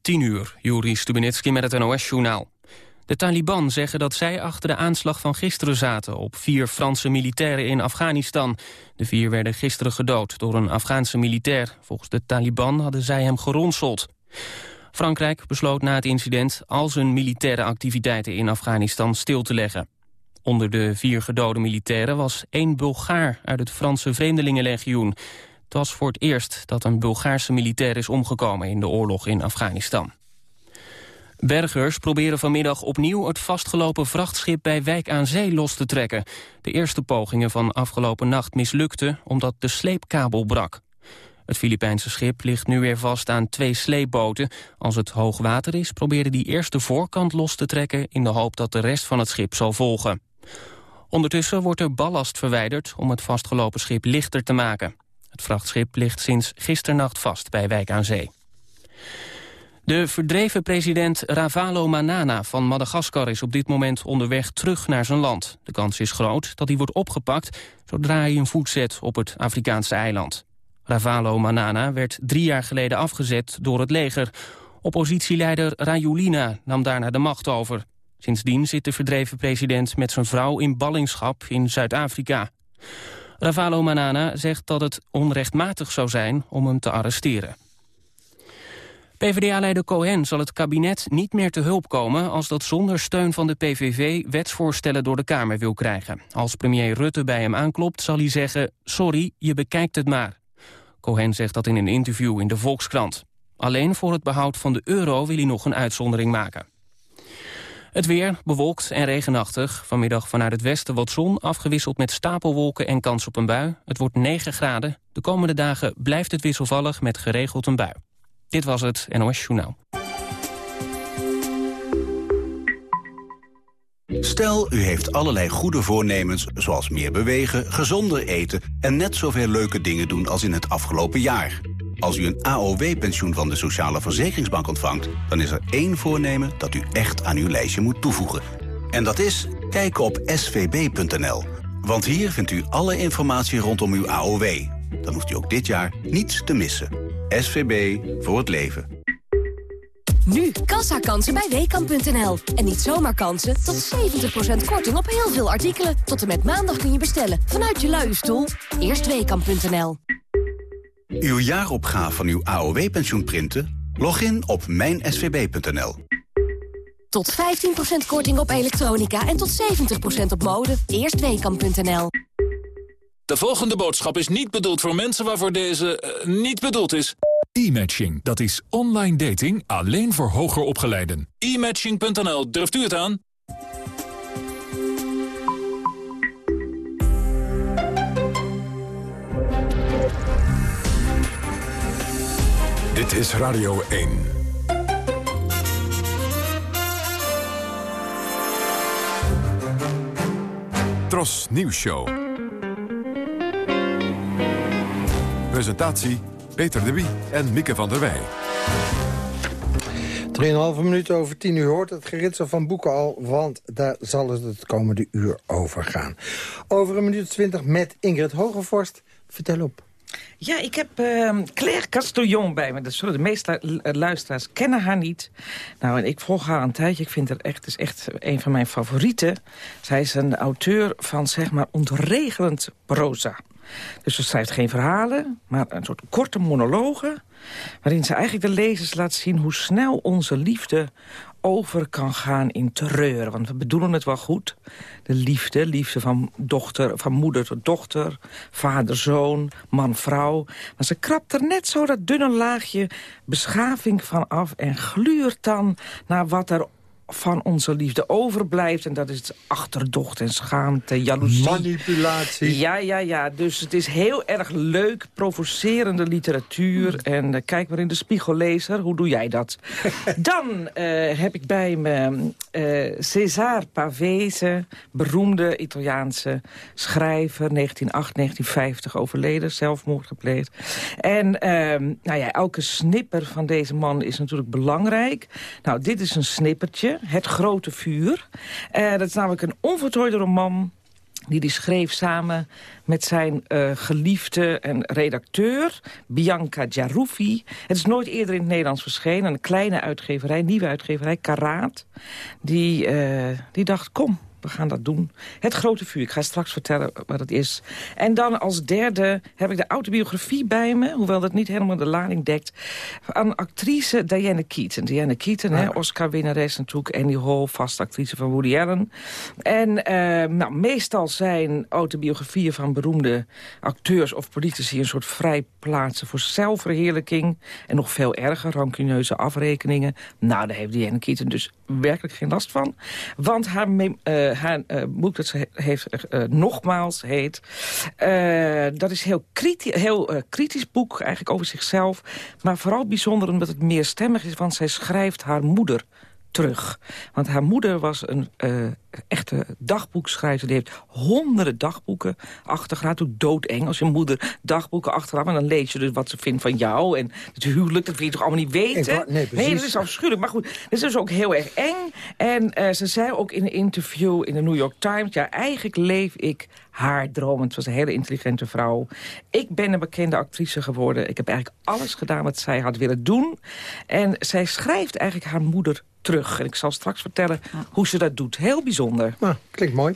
10 uur, Juri Stubenitski met het NOS-journaal. De Taliban zeggen dat zij achter de aanslag van gisteren zaten... op vier Franse militairen in Afghanistan. De vier werden gisteren gedood door een Afghaanse militair. Volgens de Taliban hadden zij hem geronseld. Frankrijk besloot na het incident al zijn militaire activiteiten in Afghanistan stil te leggen. Onder de vier gedode militairen was één Bulgaar uit het Franse Vreemdelingenlegioen. Het was voor het eerst dat een Bulgaarse militair is omgekomen in de oorlog in Afghanistan. Bergers proberen vanmiddag opnieuw het vastgelopen vrachtschip bij Wijk aan Zee los te trekken. De eerste pogingen van afgelopen nacht mislukten omdat de sleepkabel brak. Het Filipijnse schip ligt nu weer vast aan twee sleepboten. Als het hoog water is, proberen die eerst de voorkant los te trekken... in de hoop dat de rest van het schip zal volgen. Ondertussen wordt er ballast verwijderd om het vastgelopen schip lichter te maken. Het vrachtschip ligt sinds gisternacht vast bij Wijk aan Zee. De verdreven president Ravalo Manana van Madagaskar is op dit moment onderweg terug naar zijn land. De kans is groot dat hij wordt opgepakt zodra hij een voet zet op het Afrikaanse eiland. Ravalo Manana werd drie jaar geleden afgezet door het leger. Oppositieleider Rajulina nam daarna de macht over. Sindsdien zit de verdreven president met zijn vrouw in ballingschap in Zuid-Afrika. Ravalo Manana zegt dat het onrechtmatig zou zijn om hem te arresteren. PvdA-leider Cohen zal het kabinet niet meer te hulp komen... als dat zonder steun van de PVV wetsvoorstellen door de Kamer wil krijgen. Als premier Rutte bij hem aanklopt, zal hij zeggen... sorry, je bekijkt het maar. Cohen zegt dat in een interview in de Volkskrant. Alleen voor het behoud van de euro wil hij nog een uitzondering maken. Het weer, bewolkt en regenachtig. Vanmiddag vanuit het westen wat zon, afgewisseld met stapelwolken en kans op een bui. Het wordt 9 graden. De komende dagen blijft het wisselvallig met geregeld een bui. Dit was het NOS Journaal. Stel, u heeft allerlei goede voornemens, zoals meer bewegen, gezonder eten... en net zoveel leuke dingen doen als in het afgelopen jaar. Als u een AOW-pensioen van de Sociale Verzekeringsbank ontvangt... dan is er één voornemen dat u echt aan uw lijstje moet toevoegen. En dat is kijken op svb.nl. Want hier vindt u alle informatie rondom uw AOW. Dan hoeft u ook dit jaar niets te missen. SVB voor het leven. Nu kassakansen bij Weekamp.nl. En niet zomaar kansen, tot 70% korting op heel veel artikelen. Tot en met maandag kun je bestellen, vanuit je luie stoel. Eerst Weekamp.nl. Uw jaaropgave van uw AOW-pensioen printen? Log in op mijnsvb.nl. Tot 15% korting op elektronica en tot 70% op mode. Eerst Weekamp.nl. De volgende boodschap is niet bedoeld voor mensen waarvoor deze uh, niet bedoeld is. E-matching, dat is online dating alleen voor hoger opgeleiden. E-matching.nl, durft u het aan? Dit is Radio 1. Tros Nieuws Show. Presentatie Peter de Wie en Mieke van der Wij. 3,5 minuten over 10 uur hoort het geritsel van boeken al... want daar zal het het komende uur over gaan. Over een minuut 20 met Ingrid Hogevorst. Vertel op. Ja, ik heb uh, Claire Castillon bij me. De meeste luisteraars kennen haar niet. Nou, en ik volg haar een tijdje. Ik vind haar echt, is echt een van mijn favorieten. Zij is een auteur van, zeg maar, ontregelend proza. Dus ze schrijft geen verhalen, maar een soort korte monologen... waarin ze eigenlijk de lezers laat zien hoe snel onze liefde over kan gaan in terreur. Want we bedoelen het wel goed. De liefde, liefde van, dochter, van moeder tot dochter, vader, zoon, man, vrouw. Maar ze krapt er net zo dat dunne laagje beschaving van af... en gluurt dan naar wat er van onze liefde overblijft. En dat is achterdocht en schaamte, jaloezie. Manipulatie. Ja, ja, ja. Dus het is heel erg leuk, provocerende literatuur. En uh, kijk maar in de spiegellezer, hoe doe jij dat? Dan uh, heb ik bij me uh, César Pavese, beroemde Italiaanse schrijver. 1908-1950 overleden, zelfmoord gepleegd. En ehm, nou ja, elke snipper van deze man is natuurlijk belangrijk. Nou, dit is een snippertje. Het Grote Vuur. Uh, dat is namelijk een onvoltooide roman die die schreef samen met zijn uh, geliefde en redacteur, Bianca Jaruffi. Het is nooit eerder in het Nederlands verschenen. Een kleine uitgeverij, nieuwe uitgeverij, Karaat. Die, uh, die dacht, kom, we gaan dat doen. Het grote vuur, ik ga straks vertellen wat het is. En dan als derde heb ik de autobiografie bij me... hoewel dat niet helemaal de lading dekt... van actrice Diane Keaton. Diane Keaton, ja. Oscar-winnares natuurlijk... Annie Hall, vaste actrice van Woody Allen. En uh, nou, meestal zijn autobiografieën van beroemde acteurs of politici... een soort vrijplaatsen voor zelfverheerlijking... en nog veel erger, rancuneuze afrekeningen. Nou, daar heeft Diane Keaton dus werkelijk geen last van. Want haar... Uh, haar uh, boek dat ze heeft, uh, nogmaals heet. Dat is heel, kritisch, heel kritisch boek, eigenlijk over zichzelf. Maar vooral bijzonder omdat het meer stemmig is, want zij schrijft haar moeder terug. Want haar moeder was een uh, echte dagboekschrijver. Die heeft honderden dagboeken achtergelaten. Toen doodeng als je moeder dagboeken achterlaat. En dan lees je dus wat ze vindt van jou. En het huwelijk, dat wil je toch allemaal niet weten? Nee, nee, dat is afschuwelijk. Maar goed, dat is dus ook heel erg eng. En uh, ze zei ook in een interview in de New York Times... ja, eigenlijk leef ik haar droom. Het was een hele intelligente vrouw. Ik ben een bekende actrice geworden. Ik heb eigenlijk alles gedaan wat zij had willen doen. En zij schrijft eigenlijk haar moeder terug. En ik zal straks vertellen hoe ze dat doet. Heel bijzonder. Nou, klinkt mooi.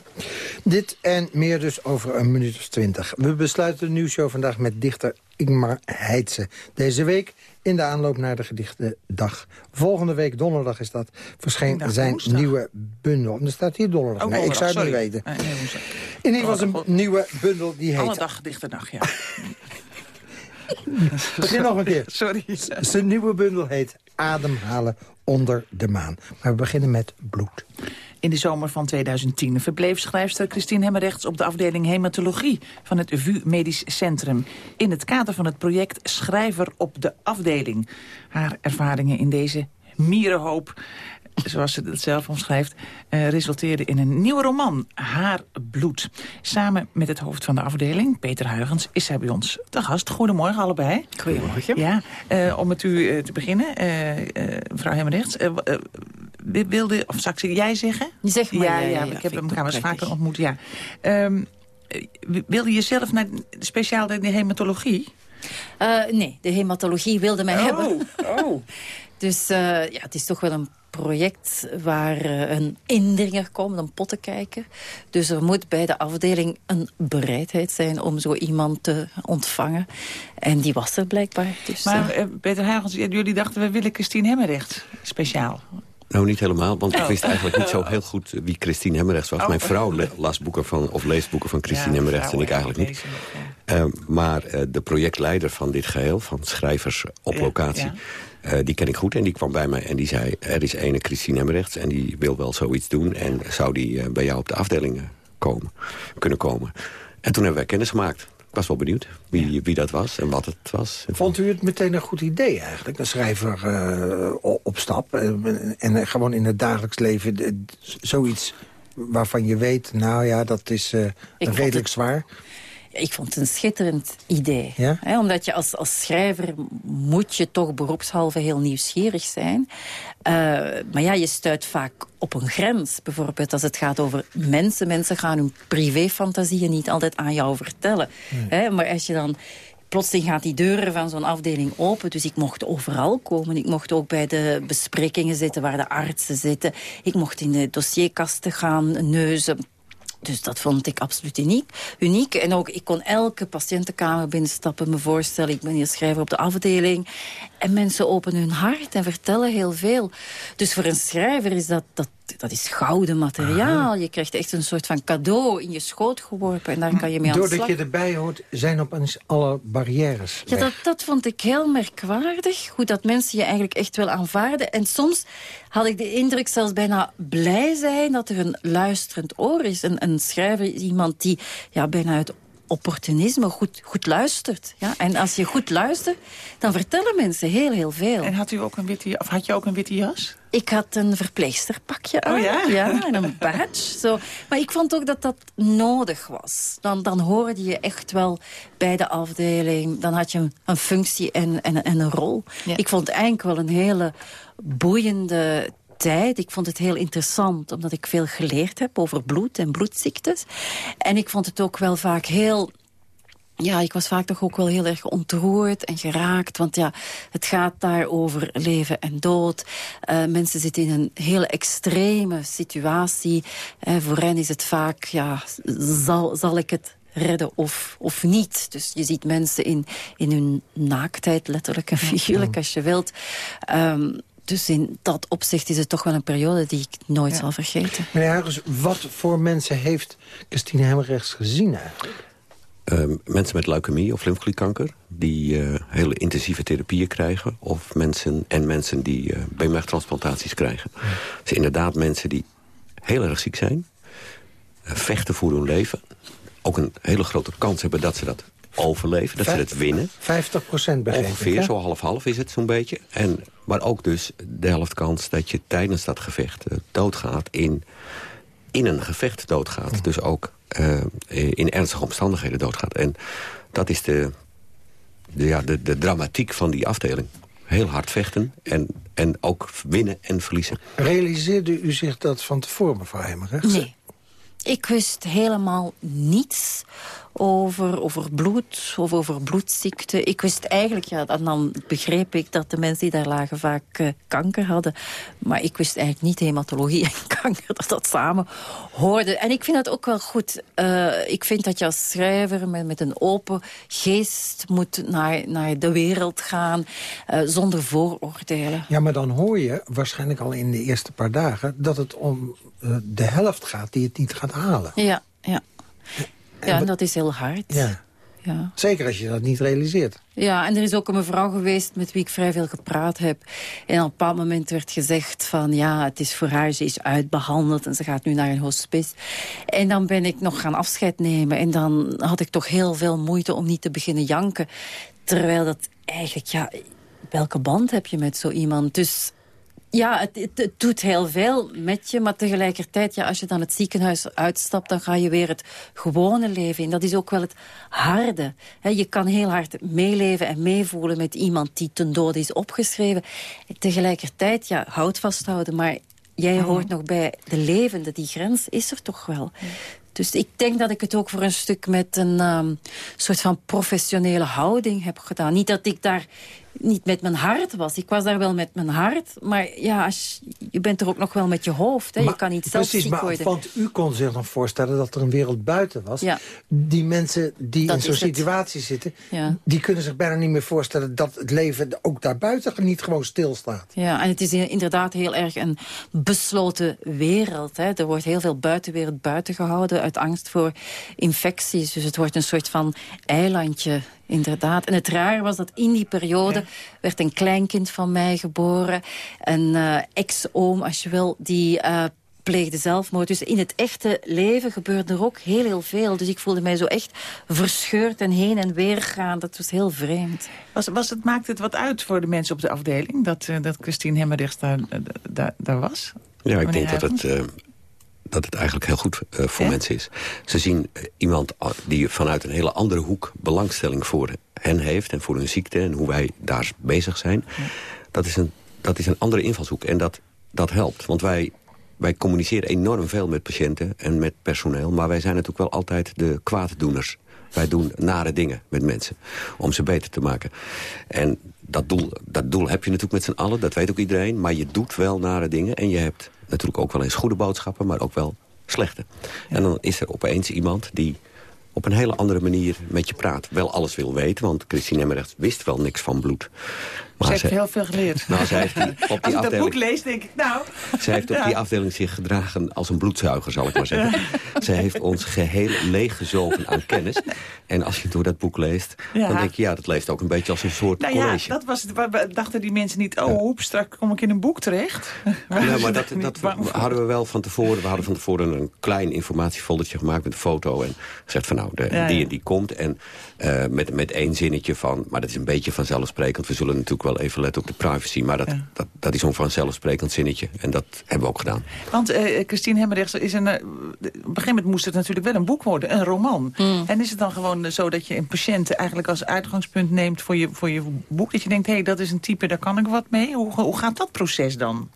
Dit en meer dus over een minuut of twintig. We besluiten de nieuwsshow vandaag met dichter Ingmar Heitse. Deze week in de aanloop naar de gedichtendag. Volgende week, donderdag is dat, verscheen zijn woensdag. nieuwe bundel. En er staat hier donderdag. Oh, nee, ik zou het sorry. niet weten. Nee. In ieder geval een nieuwe bundel die heet... Alle dag gedichtendag, ja. Begin nog een keer. Sorry. Zijn nieuwe bundel heet Ademhalen onder de maan. Maar we beginnen met bloed. In de zomer van 2010 verbleef schrijfster Christine Hemmerrechts op de afdeling hematologie van het VU Medisch Centrum. In het kader van het project Schrijver op de afdeling. Haar ervaringen in deze mierenhoop zoals ze het zelf omschrijft, uh, resulteerde in een nieuwe roman, Haar Bloed. Samen met het hoofd van de afdeling, Peter Huygens, is zij bij ons te gast. Goedemorgen allebei. Goedemorgen. Ja, uh, om met u uh, te beginnen, mevrouw Hemmerrechts. Wilde, of straks jij zeggen? Zeg maar. Ja, ja, ja, ja ik heb elkaar eens vaker ontmoet, ja. Um, wilde je zelf naar speciaal de hematologie? nee, de hematologie wilde mij oh, hebben. Oh, Dus ja, het is toch wel een project waar uh, een indringer komt, een pottenkijker. Dus er moet bij de afdeling een bereidheid zijn om zo iemand te ontvangen. En die was er blijkbaar. Dus, maar Peter Huygens, jullie dachten we willen Christine Hemmerrecht speciaal. Nou, niet helemaal, want oh. ik wist eigenlijk niet zo heel goed wie Christine Hemmerrechts was. Oh. Mijn vrouw las boeken van, of leest boeken van Christine ja, Hemmerrechts en ik eigenlijk niet. Ja. uh, maar de projectleider van dit geheel, van schrijvers op locatie... Uh, die ken ik goed en die kwam bij mij en die zei... er is ene Christine Hemmerrechts en die wil wel zoiets doen... en zou die uh, bij jou op de afdeling komen, kunnen komen. En toen hebben wij kennis gemaakt. Ik was wel benieuwd wie, ja. wie dat was en wat het was. Vond u het meteen een goed idee eigenlijk? Een schrijver uh, op stap en, en, gewoon in het dagelijks leven zoiets waarvan je weet... nou ja, dat is redelijk het... zwaar. Ik vond het een schitterend idee. Ja? Omdat je als, als schrijver moet je toch beroepshalve heel nieuwsgierig zijn. Uh, maar ja, je stuit vaak op een grens. Bijvoorbeeld als het gaat over mensen. Mensen gaan hun privéfantasieën niet altijd aan jou vertellen. Nee. Maar als je dan plotseling gaat die deuren van zo'n afdeling open. Dus ik mocht overal komen. Ik mocht ook bij de besprekingen zitten waar de artsen zitten. Ik mocht in de dossierkasten gaan neuzen. Dus dat vond ik absoluut uniek. uniek. En ook, ik kon elke patiëntenkamer binnenstappen, me voorstellen. Ik ben hier schrijver op de afdeling. En mensen openen hun hart en vertellen heel veel. Dus voor een schrijver is dat, dat, dat is gouden materiaal. Aha. Je krijgt echt een soort van cadeau in je schoot geworpen. En daar kan je mee aan de slag. Doordat je erbij hoort, zijn opeens alle barrières Ja, dat, dat vond ik heel merkwaardig. Hoe dat mensen je eigenlijk echt wel aanvaarden. En soms had ik de indruk zelfs bijna blij zijn... dat er een luisterend oor is. Een, een schrijver is iemand die ja, bijna uit opportunisme goed, goed luistert. Ja? En als je goed luistert, dan vertellen mensen heel, heel veel. En had, u ook een witte, of had je ook een witte jas? Ik had een verpleegsterpakje aan. Oh ja? Ja, en een badge. Zo. Maar ik vond ook dat dat nodig was. Dan, dan hoorde je echt wel bij de afdeling. Dan had je een, een functie en, en, en een rol. Ja. Ik vond eigenlijk wel een hele boeiende tijd. Ik vond het heel interessant, omdat ik veel geleerd heb over bloed en bloedziektes. En ik vond het ook wel vaak heel ja, ik was vaak toch ook wel heel erg ontroerd en geraakt. Want ja, het gaat daar over leven en dood. Uh, mensen zitten in een hele extreme situatie. Uh, voor hen is het vaak, ja, zal, zal ik het redden of, of niet. Dus je ziet mensen in, in hun naaktheid, letterlijk en figuurlijk als je wilt. Um, dus in dat opzicht is het toch wel een periode die ik nooit zal vergeten. Meneer Huigens, wat voor mensen heeft Christine Hemmerrechts gezien eigenlijk? Uh, mensen met leukemie of lymfeklierkanker... die uh, hele intensieve therapieën krijgen. Of mensen en mensen die uh, beenmergtransplantaties krijgen. Ja. Dus inderdaad mensen die heel erg ziek zijn. Uh, vechten voor hun leven. Ook een hele grote kans hebben dat ze dat overleven. Dat ze het winnen. 50 procent Ongeveer, zo half-half is het zo'n beetje. En, maar ook dus de helft kans dat je tijdens dat gevecht doodgaat... in, in een gevecht doodgaat. Hm. Dus ook uh, in ernstige omstandigheden doodgaat. En dat is de, de, ja, de, de dramatiek van die afdeling. Heel hard vechten en, en ook winnen en verliezen. Realiseerde u zich dat van tevoren, mevrouw Hemmerrechts? Nee. Ik wist helemaal niets over, over bloed of over bloedziekte. Ik wist eigenlijk, ja, en dan begreep ik dat de mensen die daar lagen vaak uh, kanker hadden. Maar ik wist eigenlijk niet hematologie en kanker, dat dat samen hoorde. En ik vind dat ook wel goed. Uh, ik vind dat je als schrijver met, met een open geest moet naar, naar de wereld gaan, uh, zonder vooroordelen. Ja, maar dan hoor je waarschijnlijk al in de eerste paar dagen... dat het om de helft gaat die het niet gaat halen. Ja, ja. Ja, en dat is heel hard. Ja. Ja. Zeker als je dat niet realiseert. Ja, en er is ook een mevrouw geweest met wie ik vrij veel gepraat heb. En op een bepaald moment werd gezegd van... ja, het is voor haar, ze is uitbehandeld en ze gaat nu naar een hospice. En dan ben ik nog gaan afscheid nemen. En dan had ik toch heel veel moeite om niet te beginnen janken. Terwijl dat eigenlijk, ja... welke band heb je met zo iemand? Dus ja, het, het, doet heel veel met je, maar tegelijkertijd, ja, als je dan het ziekenhuis uitstapt, dan ga je weer het gewone leven in. Dat is ook wel het harde. je kan heel hard meeleven en meevoelen met iemand die ten dode is opgeschreven. Tegelijkertijd, ja, houd vasthouden, maar jij mhm. hoort nog bij de levende. Die grens is er toch wel. Dus ik denk dat ik het ook voor een stuk met een um, soort van professionele houding heb gedaan. Niet dat ik daar niet met mijn hart was. Ik was daar wel met mijn hart, maar ja, als, je bent er ook nog wel met je hoofd. Hè. je kan niet zelf precies, maar, worden. Want u kon zich dan voorstellen dat er een wereld buiten was. Ja. Die mensen die in zo'n situatie zitten... Ja. die kunnen zich bijna niet meer voorstellen dat het leven ook daarbuiten niet gewoon stilstaat. Ja, en het is inderdaad heel erg een besloten wereld. Hè. Er wordt heel veel buitenwereld buiten gehouden uit angst voor infecties. Dus het wordt een soort van eilandje Inderdaad. En het rare was dat in die periode werd een kleinkind van mij geboren. Een uh, ex-oom, als je wil, die uh, pleegde zelfmoord. Dus in het echte leven gebeurde er ook heel, heel veel. Dus ik voelde mij zo echt verscheurd en heen en weer gaan. Dat was heel vreemd. Was, was het, maakte het wat uit voor de mensen op de afdeling... dat, uh, dat Christine Hemmerdrechts daar, daar, daar was? Ja, ik denk dat het dat het eigenlijk heel goed uh, voor mensen is. Ze zien uh, iemand die vanuit een hele andere hoek belangstelling voor hen heeft... en voor hun ziekte en hoe wij daar bezig zijn. Ja. Dat, is een, dat is een andere invalshoek en dat, dat helpt. Want wij, wij communiceren enorm veel met patiënten en met personeel... maar wij zijn natuurlijk wel altijd de kwaaddoeners. Wij doen nare dingen met mensen om ze beter te maken. En dat doel, dat doel heb je natuurlijk met z'n allen, dat weet ook iedereen. Maar je doet wel nare dingen en je hebt natuurlijk ook wel eens goede boodschappen... maar ook wel slechte. En dan is er opeens iemand die op een hele andere manier met je praat. Wel alles wil weten, want Christine Emmerrecht wist wel niks van bloed. Maar ze heeft heel veel geleerd. Nou, zij heeft op die als ik dat boek lees, denk ik, nou... Zij heeft op die afdeling zich gedragen als een bloedzuiger, zal ik maar zeggen. Zij heeft ons geheel leeggezogen aan kennis. En als je door dat boek leest, ja. dan denk je... ja, dat leest ook een beetje als een soort nou college. Ja, dat was het, dachten die mensen niet... oh, hoep, straks kom ik in een boek terecht. Ja, maar dat, dat hadden we wel van tevoren. We hadden van tevoren een klein informatiefoldertje gemaakt met een foto. En gezegd van nou, de, die en die komt. En uh, met, met één zinnetje van... maar dat is een beetje vanzelfsprekend. We zullen natuurlijk wel even letten op de privacy. Maar dat, dat, dat is zo'n vanzelfsprekend zinnetje. En dat hebben we ook gedaan. Want uh, Christine Hemmerrechts, is een, uh, op een gegeven moment moest het natuurlijk wel een boek worden, een roman. Hmm. En is het dan gewoon zo dat je een patiënt eigenlijk als uitgangspunt neemt voor je, voor je boek? Dat je denkt, hé, hey, dat is een type, daar kan ik wat mee. Hoe, hoe gaat dat proces dan?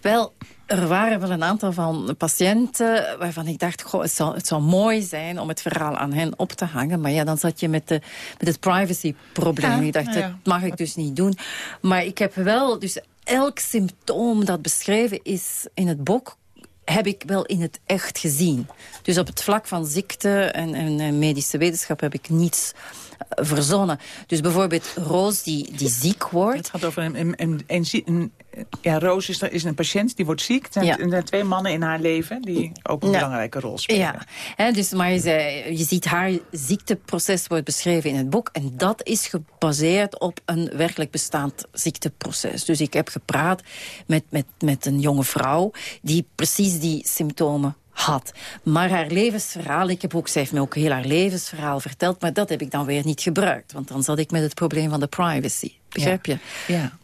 Wel, er waren wel een aantal van patiënten waarvan ik dacht... Goh, het, zou, het zou mooi zijn om het verhaal aan hen op te hangen. Maar ja, dan zat je met, de, met het privacy-probleem. Ja, ik dacht, nou ja. dat mag ik dus niet doen. Maar ik heb wel... Dus elk symptoom dat beschreven is in het boek heb ik wel in het echt gezien. Dus op het vlak van ziekte en, medische wetenschap heb ik niets uh, verzonnen. Dus bijvoorbeeld Roos die, die ziek wordt. Het gaat over een... een, een, een, een ja, Roos is, is een patiënt, die wordt ziek. Er zijn, Ja. er zijn twee mannen in haar leven die ook een Ja. belangrijke rol spelen. Ja, dus, maar je ziet haar ziekteproces wordt beschreven in het boek. En dat is gebaseerd op een werkelijk bestaand ziekteproces. Dus ik heb gepraat met, met, met een jonge vrouw die precies die symptomen had. Maar haar levensverhaal, ik heb ook, zij heeft me ook heel haar levensverhaal verteld, maar dat heb ik dan weer niet gebruikt. Want dan zat ik met het probleem van de privacy. Begrijp je? Ja.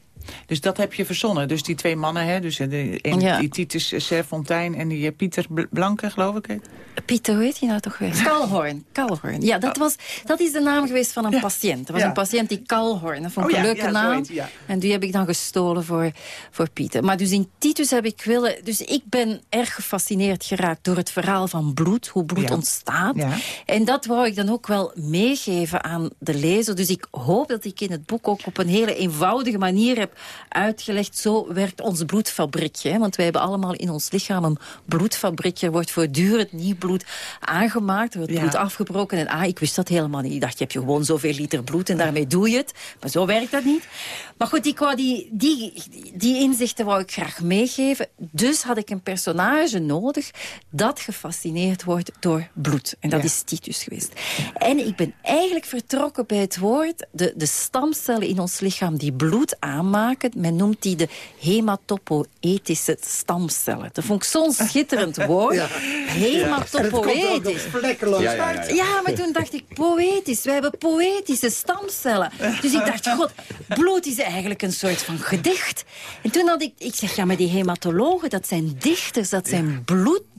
Dus dat heb je verzonnen. Dus die twee mannen, hè, dus de, een, Ja. die Titus Serfontein en die eh, Pieter Bl- Blanke, geloof ik. Pieter, hoe heet hij nou toch weer? Kalhorn. Kalhorn. Ja, dat, was, dat is de naam geweest van een patiënt. Er was Ja. een patiënt die Kalhorn. Dat vond ik Oh een ja, leuke naam. heet hij, ja. En die heb ik dan gestolen voor, voor Pieter. Maar dus in Titus heb ik willen... Dus ik ben erg gefascineerd geraakt door het verhaal van bloed. Hoe bloed Ja. ontstaat. Ja. En dat wou ik dan ook wel meegeven aan de lezer. Dus ik hoop dat ik in het boek ook op een hele eenvoudige manier heb uitgelegd. Zo werkt ons bloedfabriekje. hè. Want wij hebben allemaal in ons lichaam een bloedfabriekje. Er wordt voortdurend nieuw bloed aangemaakt. Er wordt Ja. bloed afgebroken. En ah, ik wist dat helemaal niet. Ik dacht, je hebt gewoon zoveel liter bloed en daarmee doe je het. Maar zo werkt dat niet. Maar goed, ik wou die, die, die inzichten wou ik graag meegeven. Dus had ik een personage nodig dat gefascineerd wordt door bloed. En dat Ja. is Titus geweest. En ik ben eigenlijk vertrokken bij het woord... de, de stamcellen in ons lichaam die bloed aanmaken. Men noemt die de hematopoëtische stamcellen. Dat vond ik zo'n schitterend woord. Ja. Hematopoëtisch. Ja, ja, ja. Ja, maar toen dacht ik, poëtisch. Wij hebben poëtische stamcellen. Dus ik dacht, god, bloed is eigenlijk een soort van gedicht. En toen had ik, ik zeg, ja, maar die hematologen, dat zijn dichters, dat zijn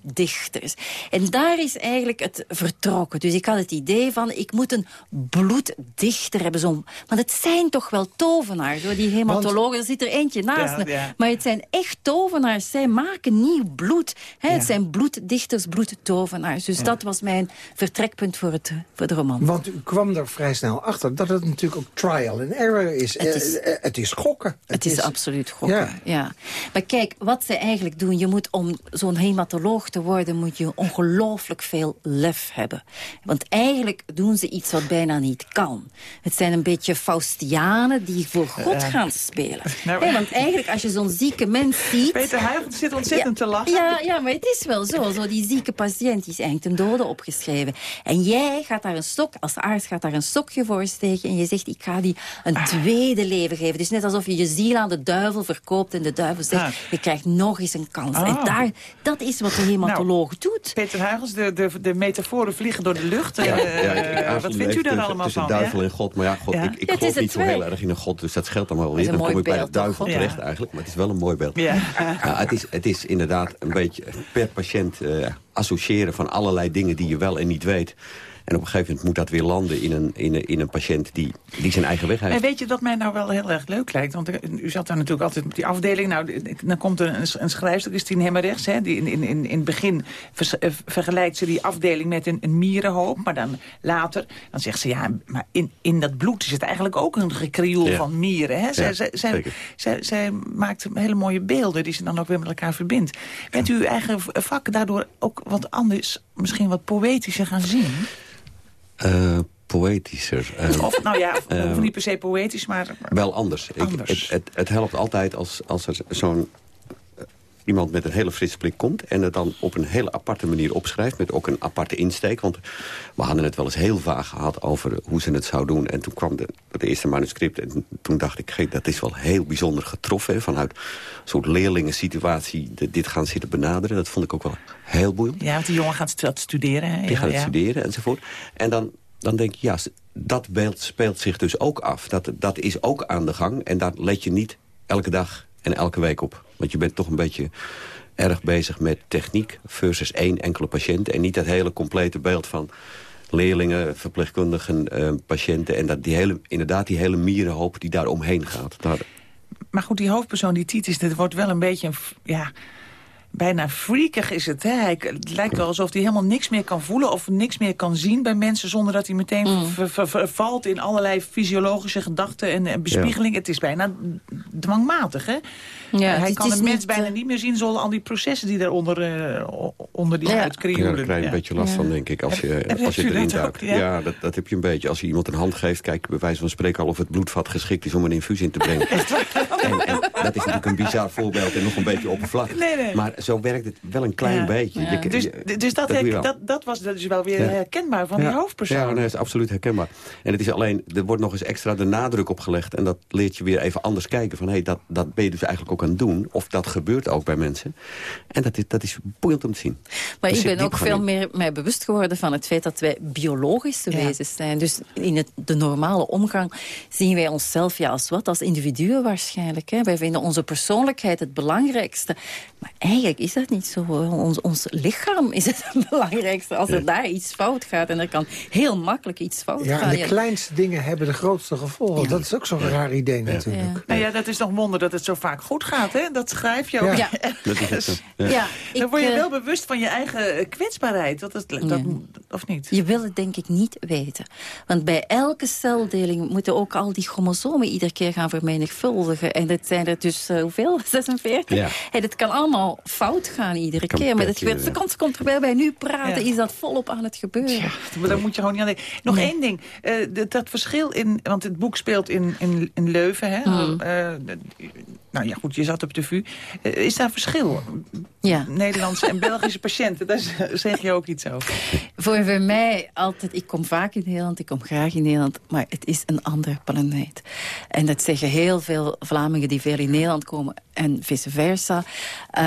bloeddichters. En daar is eigenlijk het vertrokken. Dus ik had het idee van, ik moet een bloeddichter hebben. Zo, want het zijn toch wel tovenaars, hoor, die hematologen. Er zit er eentje naast Ja, me. ja. Maar het zijn echt tovenaars. Zij maken nieuw bloed. Hè, Het zijn bloeddichters, bloedtovenaars. Dus dat was mijn vertrekpunt voor, het, voor de roman. Want u kwam er vrij snel achter dat het natuurlijk ook trial and error is. Het is- Eh, eh, het is gokken. Het is, absoluut gokken, ja. Maar kijk, wat ze eigenlijk doen... je moet om zo'n hematoloog te worden... moet je ongelooflijk veel lef hebben. Want eigenlijk doen ze iets wat bijna niet kan. Het zijn een beetje Faustianen die voor God gaan spelen. Nou, want eigenlijk, als je zo'n zieke mens ziet... Peter Huigens zit ontzettend te lachen. Ja, ja, maar het is wel zo. zo. Die zieke patiënt die is eigenlijk ten dode opgeschreven. En jij gaat daar een stok, als arts gaat daar een stokje voor steken... en je zegt, ik ga die een Ah. tweede leven geven. Het is net alsof je je ziel aan de duivel verkoopt... en de duivel zegt, Ah. je krijgt nog eens een kans. En daar, dat is wat de hematoloog doet. Peter Huigens, de, de, de metaforen vliegen door de lucht. Ja, Eh, ja, ik, ik aarzel wat vindt u daar allemaal tussen van? duivel ja? en God. Maar ja, God, Ja. ik, ik geloof het niet zo heel erg in een God. Dus dat scheelt dan wel weer. Dan kom ik bij de duivel terecht Ja. eigenlijk. Maar het is wel een mooi beeld. Ja. Ja, het, is, het is inderdaad een beetje per patiënt eh, associëren van allerlei dingen die je wel en niet weet. En op een gegeven moment moet dat weer landen in een, in een, in een patiënt die, die zijn eigen weg heeft. En weet je wat mij nou wel heel erg leuk lijkt? Want er- u zat daar natuurlijk altijd op die afdeling. Nou, dan komt er een, een schrijfster, Christine Hemmerrechts. Hè, die in, in, in, in het begin vers- eh, vergelijkt ze die afdeling met een, een mierenhoop. Maar dan later, dan zegt ze... ja, maar in, in dat bloed zit eigenlijk ook een gekrioel Ja. van mieren. Hè? Zij, Ja, zij, zij, zeker. zij, zij maakt hele mooie beelden die ze dan ook weer met elkaar verbindt. Bent u uw eigen vak daardoor ook wat anders, misschien wat poëtischer gaan zien? Eh, poëtischer. Of, nou ja, of, Eh, of niet per se poëtisch, maar... Wel anders. Ik- het, het, het helpt altijd als, als er zo'n iemand met een hele frisse blik komt... en het dan op een hele aparte manier opschrijft... met ook een aparte insteek. Want we hadden het wel eens heel vaag gehad over hoe ze het zou doen. En toen kwam de, het eerste manuscript en toen dacht ik... Dat is wel heel bijzonder getroffen. hè, Vanuit een soort leerlingensituatie de- dit gaan zitten benaderen. Dat vond ik ook wel heel boeiend. Ja, want die jongen gaat st- studeren. Hè? Die gaat het ja. studeren enzovoort. En dan dan denk je, ja, dat beeld speelt zich dus ook af. Dat, dat is ook aan de gang en daar let je niet elke dag en elke week op. Want je bent toch een beetje erg bezig met techniek versus één enkele patiënt... en niet het hele complete beeld van leerlingen, verpleegkundigen, uh, patiënten... en dat die hele, inderdaad die hele mierenhoop die daar omheen gaat. Daar... Maar goed, die hoofdpersoon, die Titus, dat wordt wel een beetje... Een, ja, bijna freakig is het. Hè? Hij, het lijkt wel alsof hij helemaal niks meer kan voelen... of niks meer kan zien bij mensen... zonder dat hij meteen mm. vervalt in allerlei fysiologische gedachten en, en bespiegeling. Het is bijna dwangmatig, hè? Ja, hij kan de mens bijna niet meer zien... zonder al die processen die daaronder uh, onder die ja. huid krioelen. Ja, daar krijg je een beetje last van, denk ik, als je, als je erin duikt. Ja, dat, dat heb je een beetje. Als je iemand een hand geeft, kijk bij wijze van spreken al of het bloedvat geschikt is om een infuus in te brengen. en, en, dat is natuurlijk een bizar voorbeeld en nog een beetje oppervlakkig. Nee, nee. Maar zo werkt het wel een klein beetje. Je, dus dus dat, dat, dat, dat, was dus wel weer herkenbaar van die hoofdpersoon. Ja, nee, dat is absoluut herkenbaar. En het is alleen, er wordt nog eens extra de nadruk op gelegd. En dat leert je weer even anders kijken. Van, hé, hey, dat, dat ben je dus eigenlijk ook aan het doen. Of dat gebeurt ook bij mensen. En dat is, dat is boeiend om te zien. Maar ik ben ook veel meer mij bewust geworden van het feit dat wij biologische wezens zijn. Dus in het, de normale omgang zien wij onszelf ja, als wat? Als individuen waarschijnlijk. Hè. Wij vinden onze persoonlijkheid het belangrijkste. Maar eigenlijk is dat niet zo. Ons, ons lichaam is het belangrijkste. Als er daar iets fout gaat, en er kan heel makkelijk iets fout ja, gaan. Ja, de kleinste dingen hebben de grootste gevolgen. Dat is ook zo'n raar idee natuurlijk. Nou ja, dat is nog wonder dat het zo vaak goed gaat. Hè? Dat schrijf je ook. Ja. Dat is het. Ja. Dan word je eh, wel bewust van je eigen eh, kwetsbaarheid. Dat is, dat, Of niet? Je wil het denk ik niet weten. Want bij elke celdeling moeten ook al die chromosomen iedere keer gaan vermenigvuldigen. En dat zijn er dus, uh, hoeveel? 46? Ja. En het kan allemaal fout gaan iedere keer. Maar het gebeurt seconde, seconde terwijl wij nu praten, is dat volop aan het gebeuren. Ja, daar moet je gewoon niet aan denken. Nog één ding. Uh, dat, verschil in, want het boek speelt in, in, in Leuven. Hè? Hmm. Uh, nou ja, goed, je zat op de VU. Uh, is daar verschil? Ja. Nederlandse en Belgische patiënten, daar zeg je ook iets over. Voor, voor mij altijd, ik kom vaak in Nederland, ik kom graag in Nederland, maar het is een andere planeet. En dat zeggen heel veel Vlamingen die veel in Nederland komen en vice versa. Uh,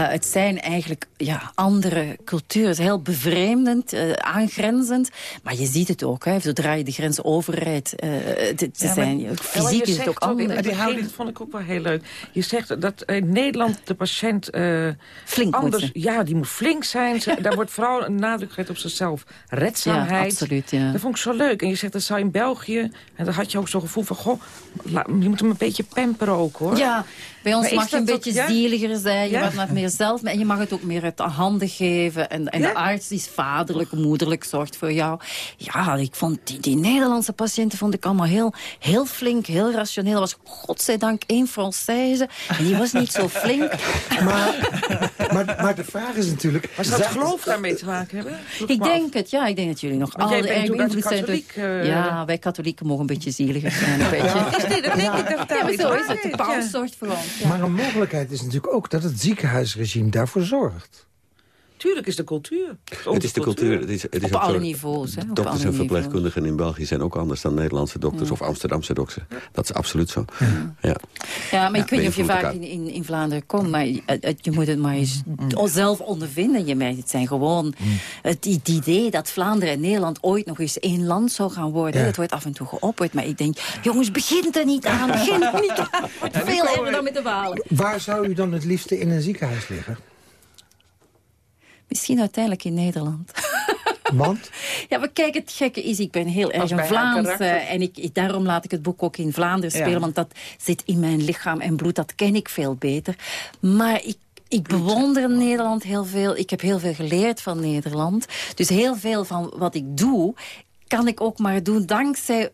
het zijn eigenlijk ja, andere culturen, heel bevreemdend, uh, aangrenzend. Maar je ziet het ook, hè, zodra je de grens overrijdt. Uh, ze ja, zijn, fysiek is het ook anders. Die houding vond ik ook wel heel leuk. Je zegt dat in Nederland de patiënt flink anders... Ja, die moet flink zijn. Daar wordt vooral een nadruk gelegd op zichzelf. Redzaamheid. Ja, absoluut, ja. Dat vond ik zo leuk. En je zegt dat zou in België... En dan had je ook zo'n gevoel van... Goh, je moet hem een beetje pamperen ook, hoor. Ja, bij ons mag je een beetje ja? zieliger zijn. Je wordt wat meer zelf. En je mag het ook meer uit de handen geven. En, en de arts is vaderlijk, moederlijk, zorgt voor jou. Ja, ik vond die, die Nederlandse patiënten vond ik allemaal heel, heel flink, heel rationeel. Er was godzijdank één Française. En die was niet zo flink. Maar, maar, maar de vraag is natuurlijk... Maar zou het geloof daarmee te maken hebben? Ik denk het, ja. Ik denk dat jullie nog al de invloed zijn. Uh... Ja, wij katholieken mogen een beetje zieliger zijn. Een beetje. Ja. Is dit, dat denk ik dat ja, zo is het. De paus zorgt voor ons. Maar een mogelijkheid is natuurlijk ook dat het ziekenhuisregime daarvoor zorgt. Tuurlijk is de cultuur. Het is de cultuur. Het is, het is op alle niveaus. Hè? Dokters en verpleegkundigen in België zijn ook anders dan Nederlandse dokters of Amsterdamse dokters. Dat is absoluut zo. Ja, ja. maar ik weet niet of je vaak in, in, in, Vlaanderen komt, maar je, je, moet het maar eens mm. zelf ondervinden. Je merkt, het zijn gewoon mm. het, idee dat Vlaanderen en Nederland ooit nog eens één land zou gaan worden. Dat wordt af en toe geopperd, maar ik denk, jongens, begin er niet aan. Begin er niet aan. Veel erger dan met de Walen. Waar zou u dan het liefste in een ziekenhuis liggen? Misschien uiteindelijk in Nederland. Want? Ja, maar kijk, het gekke is, ik ben heel erg een Vlaams. Uh, en ik, daarom laat ik het boek ook in Vlaanderen spelen. Want dat zit in mijn lichaam en bloed, dat ken ik veel beter. Maar ik ik bewonder Nederland heel veel. Ik heb heel veel geleerd van Nederland. Dus heel veel van wat ik doe, kan ik ook maar doen dankzij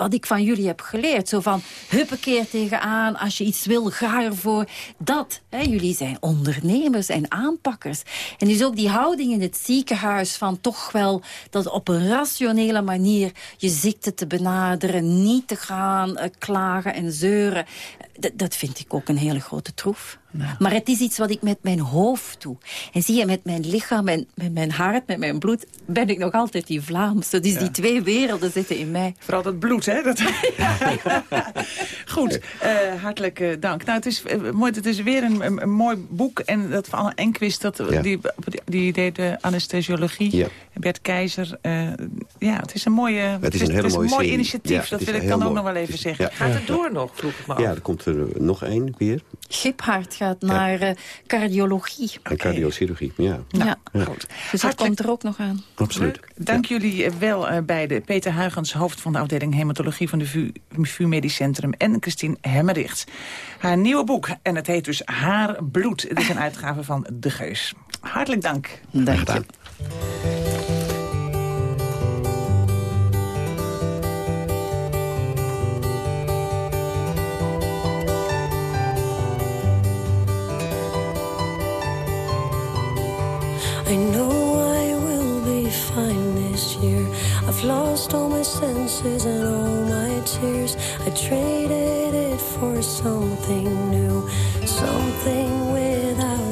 wat ik van jullie heb geleerd. Zo van, huppekeer tegenaan, als je iets wil, ga ervoor. Dat, hè, jullie zijn ondernemers en aanpakkers. En dus ook die houding in het ziekenhuis van toch wel... dat op een rationele manier je ziekte te benaderen... niet te gaan uh, klagen en zeuren. dat vind ik ook een hele grote troef. Maar het is iets wat ik met mijn hoofd doe. En zie je, met mijn lichaam, en met mijn hart, met mijn bloed... ben ik nog altijd die Vlaamse. Dus die twee werelden zitten in mij. Vooral dat bloed, hè? Dat... Goed, uh, hartelijk uh, dank. Nou, het is, uh, mooi, het is weer een, een, mooi boek. En dat van Anne Enquist, dat, die, die deed de anesthesiologie. Ja. Bert Keizer, Ja, het is een mooie. Het is een hele het is mooie een mooi initiatief, Ja, dat wil ik dan ook nog wel even zeggen. ja. Gaat het door nog, vroeg ik me af. Ja, er komt er eh, nog één weer. Giphart gaat naar eh, cardiologie. Een cardiochirurgie, ja. ja. ja. Dus dat komt er ook nog aan. Absoluut. Dank jullie eh, wel eh, beiden. Peter Huygens, hoofd van de afdeling hematologie van de VU, VU Medisch Centrum. En Christine Hemmericht. Haar nieuwe boek, en het heet dus Haar Bloed. Het is een uitgave van De Geus. Hartelijk dank. Dank je. I know I will be fine this year. I've lost all my senses and all my tears. I traded it for something new, something without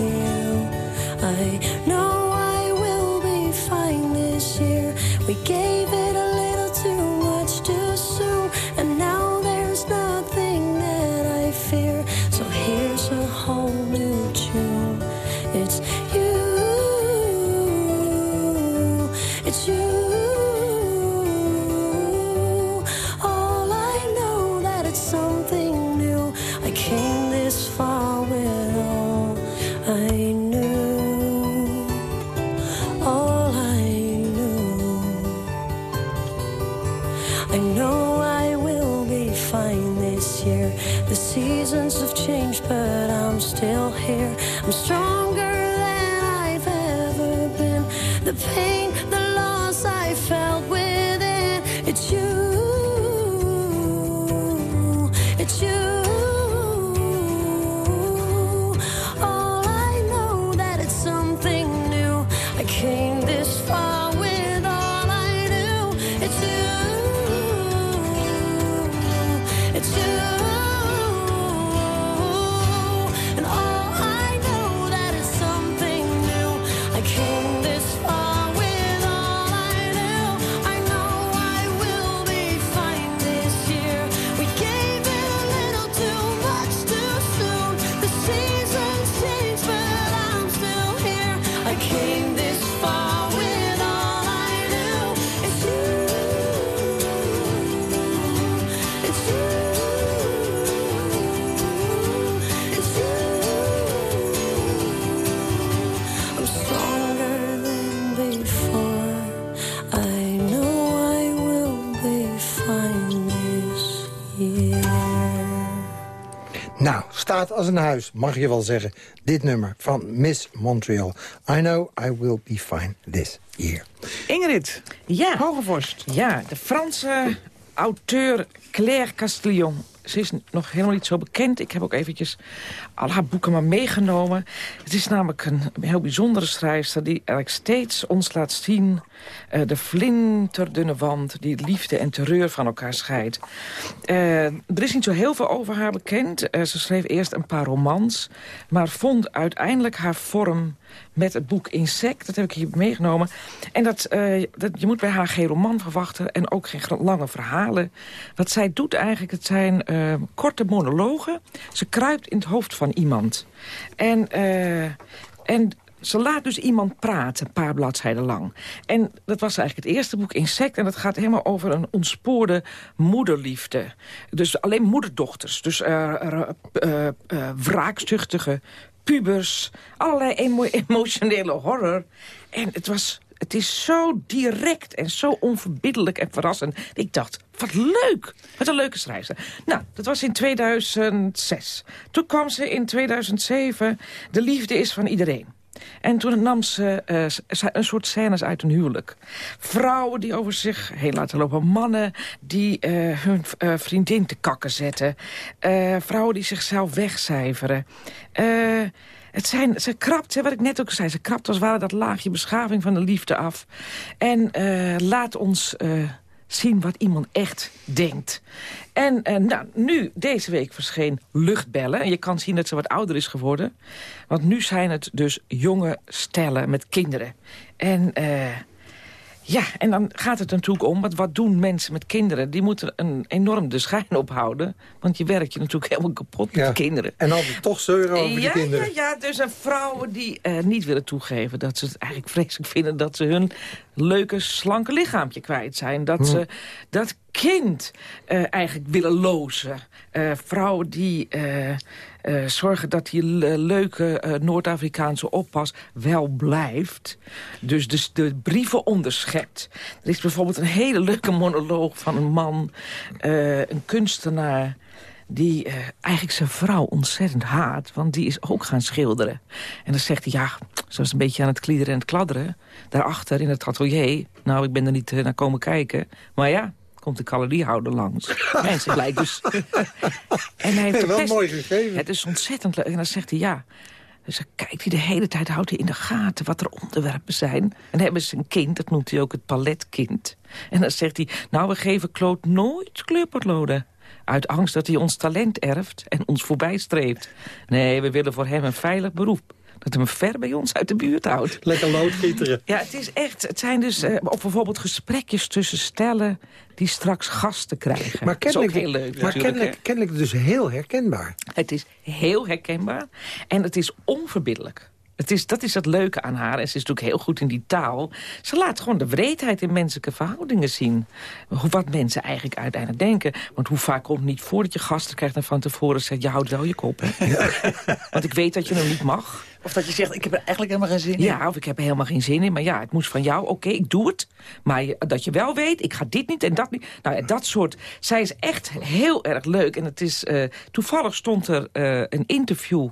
staat als een huis, mag je wel zeggen. Dit nummer van Miss Montreal. I know I will be fine this year. Ingrid, Ja. Hogevorst. Ja, de Franse auteur Claire Castillon. Ze is nog helemaal niet zo bekend. Ik heb ook eventjes al haar boeken maar meegenomen. Het is namelijk een heel bijzondere schrijfster... die eigenlijk steeds ons laat zien... eh, de flinterdunne wand die liefde en terreur van elkaar scheidt. Eh, er is niet zo heel veel over haar bekend. Eh, ze schreef eerst een paar romans... maar vond uiteindelijk haar vorm met het boek Insect. Dat heb ik hier meegenomen. En dat, dat, je moet bij haar geen roman verwachten... en ook geen lange verhalen. Wat zij doet eigenlijk, het zijn korte monologen. Ze kruipt in het hoofd van iemand. En, en ze laat dus iemand praten, een paar bladzijden lang. En dat was eigenlijk het eerste boek, Insect. En dat gaat helemaal over een ontspoorde moederliefde. Dus alleen moederdochters. Dus eh, wraakzuchtige pubers. Allerlei emo emotionele horror. En het was... Het is zo direct en zo onverbiddelijk en verrassend. Ik dacht, wat leuk. Wat een leuke schrijfster. Nou, dat was in 2006. Toen kwam ze in 2007... De liefde is van iedereen. En toen nam ze eh, s- een soort scènes uit een huwelijk. Vrouwen die over zich heen laten lopen. Mannen die eh, hun eh, vriendin te kakken zetten. Vrouwen die zichzelf wegcijferen. Het zijn, ze krapt, wat ik net ook zei, ze krapt als het ware dat laagje beschaving van de liefde af. En laat ons zien wat iemand echt denkt. En eh, nou, nu, deze week verscheen Luchtbellen. En je kan zien dat ze wat ouder is geworden. Want nu zijn het dus jonge stellen met kinderen. En... eh, Ja, en dan gaat het natuurlijk om, wat, wat doen mensen met kinderen? Die moeten een enorm de schijn ophouden. Want je werkt je natuurlijk helemaal kapot met Ja. kinderen. En altijd toch zeuren over ja, die kinderen. Ja, ja, dus zijn vrouwen die eh, niet willen toegeven... dat ze het eigenlijk vreselijk vinden dat ze hun leuke, slanke lichaampje kwijt zijn. Dat ze dat kind eh, eigenlijk willen lozen. Eh, vrouwen die eh, zorgen dat die le- leuke Noord-Afrikaanse oppas wel blijft. Dus, dus de brieven onderschept. Er is bijvoorbeeld een hele leuke monoloog van een man, een kunstenaar die eigenlijk zijn vrouw ontzettend haat. Want die is ook gaan schilderen. En dan zegt hij, ja, was een beetje aan het kliederen en het kladderen. Daarachter in het atelier. Nou, ik ben er niet naar komen kijken. Maar ja, komt de caloriehouder langs. en ze dus... en hij heeft Nee, wel best- mooi gegeven. Het is ontzettend leuk. En dan zegt hij, ja... Dus dan kijkt hij de hele tijd, houdt hij in de gaten wat er onderwerpen zijn. En dan hebben ze een kind, dat noemt hij ook het paletkind. En dan zegt hij, nou, we geven Kloot nooit kleurpotloden. Uit angst dat hij ons talent erft en ons voorbijstreept. Nee, we willen voor hem een veilig beroep. Dat hem ver bij ons uit de buurt houdt. Lekker loodgieteren. Ja, het is echt. Het zijn dus eh, of bijvoorbeeld gesprekjes tussen stellen die straks gasten krijgen. Maar dat is ook kennelijk, heel leuk. maar kennelijk, kennelijk dus heel herkenbaar. Het is heel herkenbaar en het is onverbiddelijk. Het is, dat is het leuke aan haar. En ze is natuurlijk heel goed in die taal. Ze laat gewoon de wreedheid in menselijke verhoudingen zien. Hoe- Wat mensen eigenlijk uiteindelijk denken. Want hoe vaak komt het niet voor dat je gasten krijgt... en van tevoren zegt, je houdt wel je kop. Hè? Want ik weet dat je hem niet mag. Dat je zegt, ik heb er eigenlijk helemaal geen zin in. Ja, of ik heb er helemaal geen zin in. Maar ja, het moest van jou. Oké, ik doe het. Maar dat je wel weet, ik ga dit niet en dat niet. Nou ja, dat soort. Zij is echt heel erg leuk. En het is, eh, toevallig stond er eh, een interview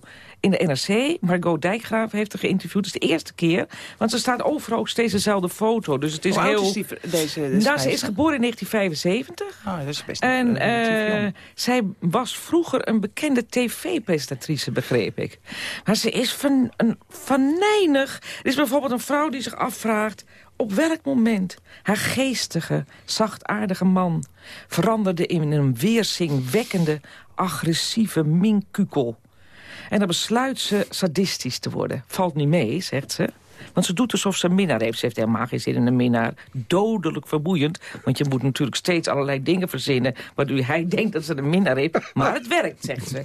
in de NRC. Margot Dijkgraaf heeft er geïnterviewd. Het is de eerste keer. Want ze staat overal ook steeds dezelfde foto. Dus het is Hoe heel... is die, deze nou, ze is geboren in 1975. Oh, dat is best En eh, zij was vroeger een bekende tv-presentatrice, begreep ik. Maar ze is van, een venijnig. Er is bijvoorbeeld een vrouw die zich afvraagt... op welk moment haar geestige, zachtaardige man... veranderde in een weerzingwekkende, agressieve minkukel. En dan besluit ze sadistisch te worden. Valt niet mee, zegt ze. Want ze doet alsof ze een minnaar heeft. Ze heeft helemaal geen zin in een minnaar. Dodelijk vermoeiend. Want je moet natuurlijk steeds allerlei dingen verzinnen... waardoor hij denkt dat ze een minnaar heeft. Maar het werkt, zegt ze.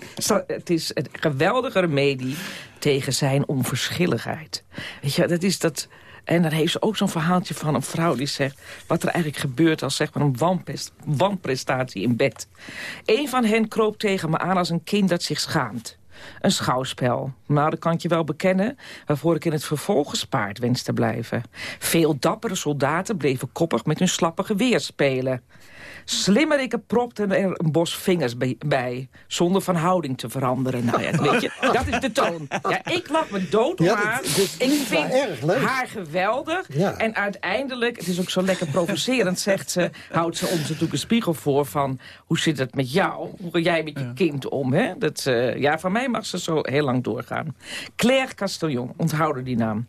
Het is een geweldige remedie tegen zijn onverschilligheid. Weet je, dat is dat... En dan heeft ze ook zo'n verhaaltje van een vrouw die zegt... wat er eigenlijk gebeurt als zeg maar, een wanprestatie in bed. Een van hen kroop tegen me aan als een kind dat zich schaamt. Een schouwspel. Nou, dat kan je wel bekennen... waarvoor ik in het vervolg gespaard wens te blijven. Veel dappere soldaten bleven koppig met hun slappe geweer spelen. Slimmerikken propten er een bos vingers bij- zonder van houding te veranderen. Nou ja, weet je, dat is de toon. Ja, ik lach me dood om Ja, haar. dit- dit ik vind erg leuk. haar geweldig. Ja. En uiteindelijk, het is ook zo lekker provocerend, zegt ze... houdt ze ons natuurlijk een spiegel voor van... hoe zit het met jou? Hoe ga jij met je kind om? Hè? Dat, eh, ja, van mij mag ze zo heel lang doorgaan. Claire Castillon, onthouden die naam.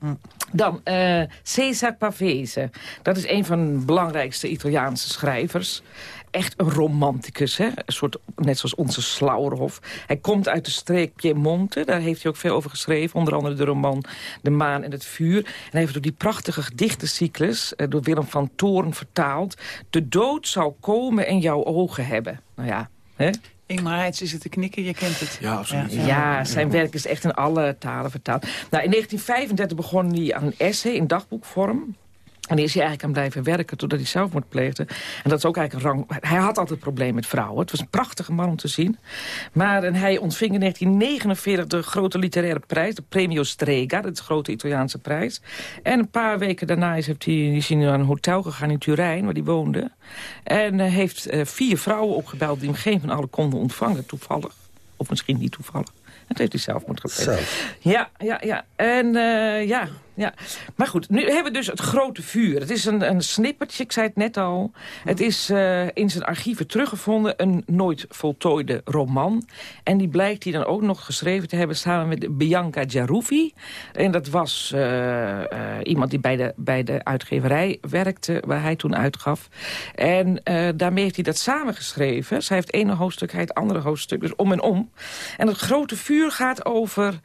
Dan eh Cesar Pavese. Dat is een van de belangrijkste Italiaanse schrijvers. Echt een romanticus, hè? Een soort, net zoals onze Slauerhof. Hij komt uit de streek Piemonte, daar heeft hij ook veel over geschreven. Onder andere de roman De Maan en het Vuur. En hij heeft door die prachtige gedichtencyclus... eh, door Willem van Toorn vertaald... De dood zal komen en jouw ogen hebben. Nou ja, hè? Ingmar Heitz is het te knikken, je kent het. Ja, absoluut. Ja, zijn werk is echt in alle talen vertaald. Nou, in 1935 begon hij aan een essay in dagboekvorm. En die is hij eigenlijk aan blijven werken totdat hij zelfmoord pleegde. En dat is ook eigenlijk een rang... Hij had altijd een probleem met vrouwen. Het was een prachtige man om te zien. Maar en hij ontving in 1949 de grote literaire prijs, de Premio Strega. Dat is de grote Italiaanse prijs. En een paar weken daarna is, heeft hij, is hij naar een hotel gegaan in Turijn, waar hij woonde. En eh, heeft eh, vier vrouwen opgebeld die hem geen van allen konden ontvangen, toevallig. Of misschien niet toevallig. En toen heeft hij zelfmoord gepleegd. Ja, ja, ja. En eh, ja, ja. Maar goed, nu hebben we dus het grote vuur. Het is een, een snippertje, ik zei het net al. Het is eh, in zijn archieven teruggevonden, een nooit voltooide roman. En die blijkt hij dan ook nog geschreven te hebben samen met Bianca Giaruffi. En dat was eh, eh, iemand die bij de, bij de uitgeverij werkte, waar hij toen uitgaf. En daarmee heeft hij dat samengeschreven. Zij heeft het ene hoofdstuk, hij het andere hoofdstuk, dus om en om. En het grote vuur gaat over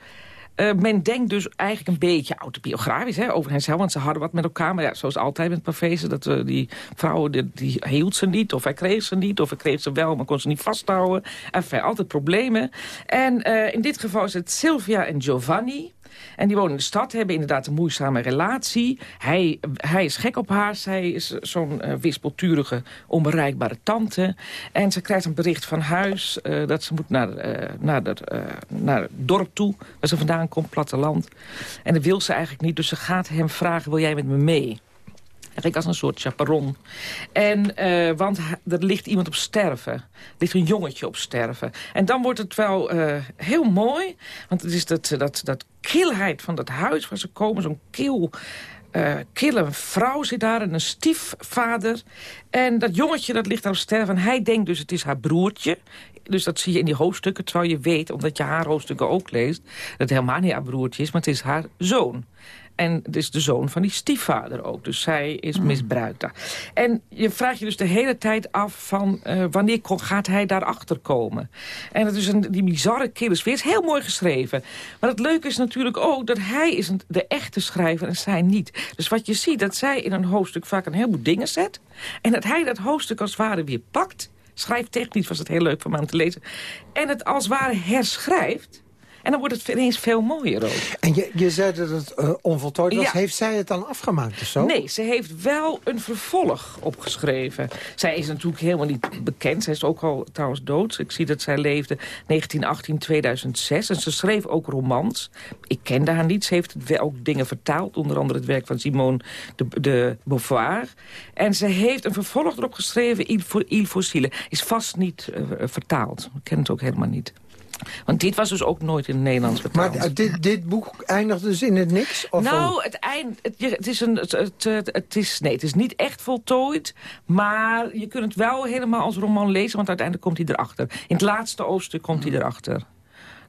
Uh, men denkt dus eigenlijk een beetje autobiografisch hè, over henzelf. Want ze hadden wat met elkaar. Maar ja, zoals altijd met Pavese. Dat uh, die vrouwen, die, die, hield ze niet. Of hij kreeg ze niet. Of hij kreeg ze wel, maar kon ze niet vasthouden. Enfin, altijd problemen. En uh, in dit geval is het Sylvia en Giovanni. En die wonen in de stad, hebben inderdaad een moeizame relatie. Hij, hij is gek op haar. Zij is zo'n uh, wispelturige, onbereikbare tante. En ze krijgt een bericht van huis uh, dat ze moet naar, uh, naar, de, naar het dorp toe... waar ze vandaan komt, platteland. En dat wil ze eigenlijk niet, dus ze gaat hem vragen... wil jij met me mee? Eigenlijk als een soort chaperon. En, uh, want er ligt iemand op sterven. Er ligt een jongetje op sterven. En dan wordt het wel uh, heel mooi. Want het is dat, dat, dat kilheid van dat huis waar ze komen. Zo'n kil... Uh, kille vrouw zit daar en een stiefvader. En dat jongetje dat ligt daar op sterven. En hij denkt dus het is haar broertje. Dus dat zie je in die hoofdstukken. Terwijl je weet, omdat je haar hoofdstukken ook leest... dat het helemaal niet haar broertje is, maar het is haar zoon. En het is de zoon van die stiefvader ook. Dus zij is misbruikt daar. En je vraagt je dus de hele tijd af van... Uh, wanneer gaat hij daarachter komen? En het is een, die bizarre killersfeer is heel mooi geschreven. Maar het leuke is natuurlijk ook dat hij is een, de echte schrijver en zij niet. Dus wat je ziet, dat zij in een hoofdstuk vaak een heleboel dingen zet... en dat hij dat hoofdstuk als het ware weer pakt... schrijftechnisch was het heel leuk voor me om te lezen... en het als het ware herschrijft... En dan wordt het ineens veel mooier ook. En je, je zei dat het uh, onvoltooid was. Heeft zij het dan afgemaakt of zo? Nee, ze heeft wel een vervolg opgeschreven. Zij is natuurlijk helemaal niet bekend. Zij is ook al trouwens dood. Ik zie dat zij leefde 1918, 2006. En ze schreef ook romans. Ik kende haar niet. Ze heeft wel ook dingen vertaald. Onder andere het werk van Simone de, de Beauvoir. En ze heeft een vervolg erop geschreven. Il, Il Fossile. Is vast niet uh, vertaald. Ik ken het ook helemaal niet. Want dit was dus ook nooit in het Nederlands vertaald. Maar dit, dit boek eindigt dus in het niks? Of nou, het, eind, het, het, is een, het, het, het, is, nee, het is niet echt voltooid. Maar je kunt het wel helemaal als roman lezen. Want uiteindelijk komt hij erachter. In het laatste hoofdstuk komt hij erachter.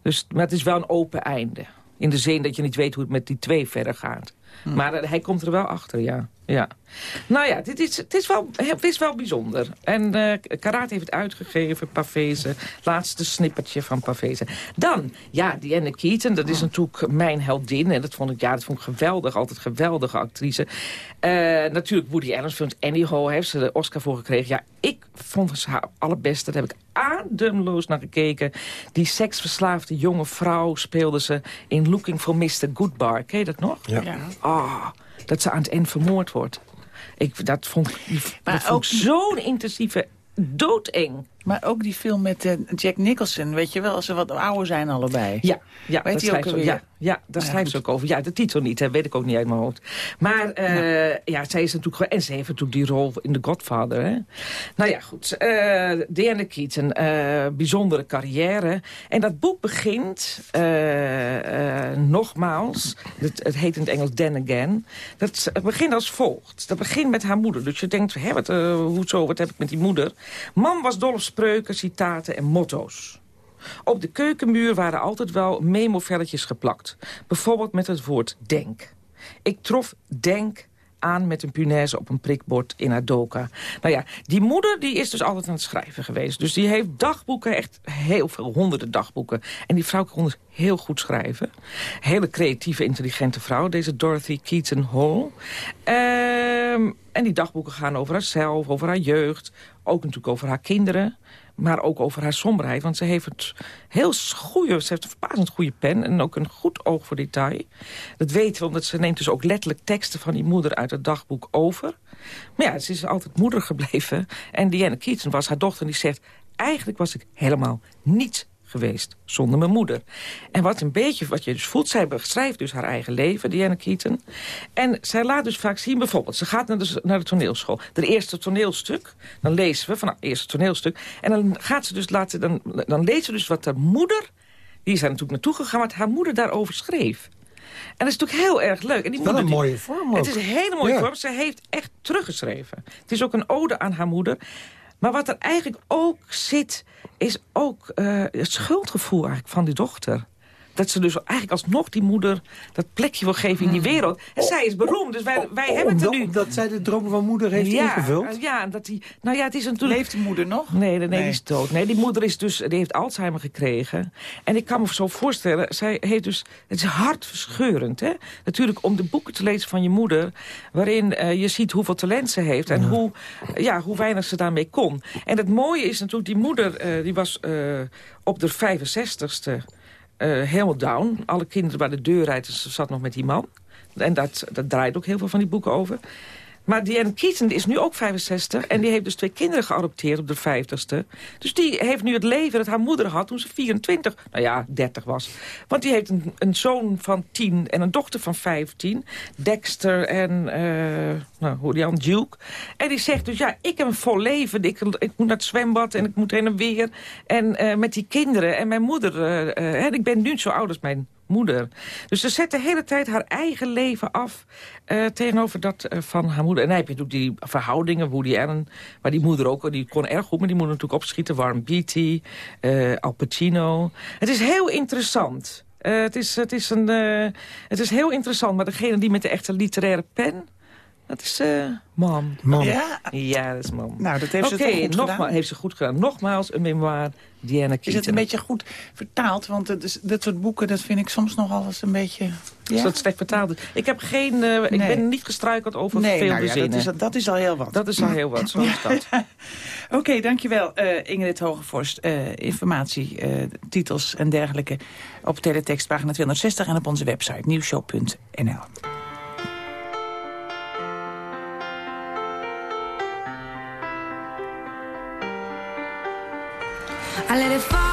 Dus, maar het is wel een open einde. In de zin dat je niet weet hoe het met die twee verder gaat. Hm. Maar uh, hij komt er wel achter, ja. ja. Nou ja, dit is, het, is wel, het is wel bijzonder. En uh, Karat heeft het uitgegeven, Pavese. Laatste snippertje van Pavese. Dan, ja, Diane Keaton, dat is natuurlijk mijn heldin. En dat vond ik, ja, dat vond ik geweldig. Altijd geweldige actrice. Uh, natuurlijk Woody Allen film Anyhow heeft ze de Oscar voor gekregen. Ja, ik vond ze haar allerbeste. Daar heb ik ademloos naar gekeken. Die seksverslaafde jonge vrouw speelde ze in Looking for Mr. Goodbar. Ken je dat nog? Ja. ja. Oh, dat ze aan het eind vermoord wordt. Ik, dat vond, maar ook zo'n intensieve doodeng. Maar ook die film met uh, Jack Nicholson, weet je wel, als ze wat ouder zijn allebei. Ja, ja weet dat ook, ja, ja, daar ja, schrijft ze ook over. Ja, de titel niet, hè, weet ik ook niet uit mijn hoofd. Maar uh, ja. ja. zij is natuurlijk... En ze heeft natuurlijk die rol in The Godfather, hè. Nou ja, goed. Uh, Diane Keaton, bijzondere carrière. En dat boek begint, nogmaals, het, het, heet in het Engels Then Again. Dat het begint als volgt. Dat begint met haar moeder. Dus je denkt, hè, wat, hoezo, wat heb ik met die moeder? Mam was dol op spreuken, citaten en motto's. Op de keukenmuur waren altijd wel memovelletjes geplakt. Bijvoorbeeld met het woord denk. Ik trof denk aan met een punaise op een prikbord in haar doka. Nou ja, die moeder die is dus altijd aan het schrijven geweest. Dus die heeft dagboeken, echt heel veel, honderden dagboeken. En die vrouw kon dus heel goed schrijven. Hele creatieve, intelligente vrouw, deze Dorothy Keaton Hall. Ehm, en die dagboeken gaan over haarzelf, over haar jeugd. Ook natuurlijk over haar kinderen maar ook over haar somberheid. Want ze heeft het heel goede, ze heeft een verbazend goede pen... en ook een goed oog voor detail. Dat weten we, omdat ze neemt dus ook letterlijk teksten van die moeder uit het dagboek over. Maar ja, ze is altijd moeder gebleven. En Diana Keaton was haar dochter en die zegt... eigenlijk was ik helemaal niets geweest zonder mijn moeder. En wat een beetje, wat je dus voelt, zij beschrijft dus haar eigen leven, Diana Keaton. En zij laat dus vaak zien, bijvoorbeeld, ze gaat naar de, naar de toneelschool. De eerste toneelstuk, dan lezen we van het eerste toneelstuk. En dan gaat ze dus laten, dan, dan lezen ze dus wat haar moeder, die is daar natuurlijk naartoe gegaan, wat haar moeder daarover schreef. En dat is natuurlijk heel erg leuk. En die Wel moeder, een mooie vorm ook. Het is een hele mooie ja. vorm. Ze heeft echt teruggeschreven. Het is ook een ode aan haar moeder. Maar wat er eigenlijk ook zit, is ook uh, het schuldgevoel eigenlijk van die dochter. Dat ze dus eigenlijk alsnog die moeder dat plekje wil geven in die Hmm. wereld. En zij is beroemd, dus wij, wij hebben het er nu. Dat zij de dromen van moeder heeft ja, ingevuld? Ja, dat die, nou ja, het is natuurlijk... Leeft de moeder nog? Nee, nee, nee, die is dood. Nee, die moeder is dus, die heeft Alzheimer gekregen. En ik kan me zo voorstellen, zij heeft dus, het is hartverscheurend, hè? Natuurlijk om de boeken te lezen van je moeder, waarin eh, je ziet hoeveel talent ze heeft en hoe, ja, hoe weinig ze daarmee kon. En het mooie is natuurlijk, die moeder, eh, die was eh, op de 65ste eh, helemaal down. Alle kinderen bij de deur uit, zat nog met die man. En dat, dat draait ook heel veel van die boeken over. Maar Diane Keaton is nu ook 65 en die heeft dus twee kinderen geadopteerd op de 50ste. Dus die heeft nu het leven dat haar moeder had toen ze 24, nou ja, 30 was. Want die heeft een, een zoon van 10 en een dochter van 15. Dexter en, eh nou, aan Duke. En die zegt dus, ja, ik heb een vol leven. Ik, ik moet naar het zwembad en ik moet heen en weer. En eh, met die kinderen en mijn moeder. eh, en ik ben nu zo oud als mijn moeder. Dus ze zet de hele tijd haar eigen leven af eh, tegenover dat eh, van haar moeder. En dan heb je natuurlijk die verhoudingen, Woody Allen, waar die moeder ook, die kon erg goed met die moeder natuurlijk opschieten. Warren Beatty, eh, Al Pacino. Het is heel interessant. Het, is, het, is een, het is heel interessant, maar degene die met de echte literaire pen... Dat is eh mam. Mam. Ja? Ja, dat is mam. Nou, dat heeft ze toch goed nogma- gedaan. heeft ze goed gedaan. Nogmaals, een memoir, Diana Keaton. Is het een beetje goed vertaald? Want het is, dit soort boeken, dat vind ik soms nogal eens een beetje... Is Ja? dat slecht vertaald? Ik heb geen, eh, ik ben niet gestruikeld over Nee, veel nou ja, zinnen. dat, is, dat is al heel wat. Dat is al heel wat, zo is dat. Oké, dankjewel eh, Ingrid Hogevorst. Eh, informatie, eh, titels en dergelijke op teletext pagina 260 en op onze website nieuwshow.nl. I let it fall,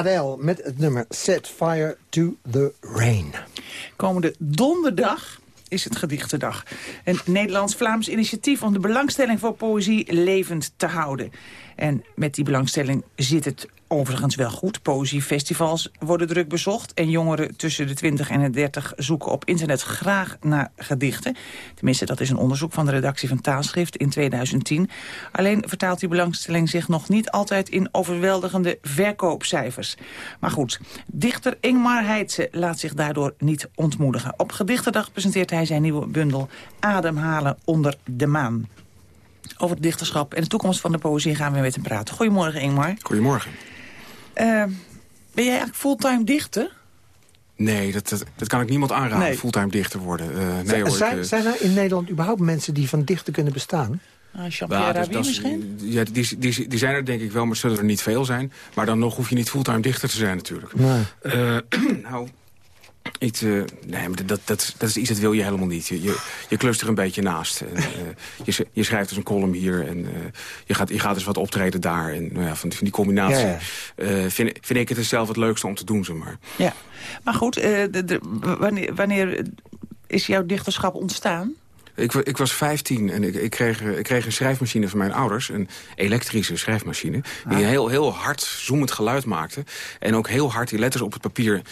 Adele met het nummer Set Fire to the Rain. Komende donderdag is het Gedichtendag. Een Nederlands-Vlaams initiatief om de belangstelling voor poëzie levend te houden. En met die belangstelling zit het overigens wel goed. Poëziefestivals worden druk bezocht. En jongeren tussen de 20 en de 30 zoeken op internet graag naar gedichten. Tenminste, dat is een onderzoek van de redactie van Taalschrift in 2010. Alleen vertaalt die belangstelling zich nog niet altijd in overweldigende verkoopcijfers. Maar goed, dichter Ingmar Heitse laat zich daardoor niet ontmoedigen. Op Gedichtendag presenteert hij zijn nieuwe bundel Ademhalen onder de maan. Over het dichterschap en de toekomst van de poëzie gaan we met hem praten. Goedemorgen, Ingmar. Goedemorgen. Uh, ben jij eigenlijk fulltime dichter? Nee, dat, dat, dat, kan ik niemand aanraden, nee. fulltime dichter worden. Uh, nee, hoor, zijn, ik, uh, zijn er in Nederland überhaupt mensen die van dichten kunnen bestaan? Uh, Jean-Pierre Rabhi misschien? Ja, die, die, die, zijn er denk ik wel, maar zullen er niet veel zijn. Maar dan nog hoef je niet fulltime dichter te zijn natuurlijk. Nee. nou, Iets, uh, nee, maar dat, dat, dat is iets dat wil je helemaal niet. Je, je, je klust er een beetje naast. En, uh, je, je schrijft dus een column hier en uh, je, gaat, je gaat dus wat optreden daar. En nou ja, van, van die combinatie ja, ja. vind, vind ik het dus zelf het leukste om te doen. Zeg maar. Ja, maar goed, de, de, wanneer, wanneer is jouw dichterschap ontstaan? Ik, ik, was 15 en ik, ik, kreeg, ik, kreeg, een schrijfmachine van mijn ouders. Een elektrische schrijfmachine. Die ah. heel, heel hard zoemend geluid maakte. En ook heel hard die letters op het papier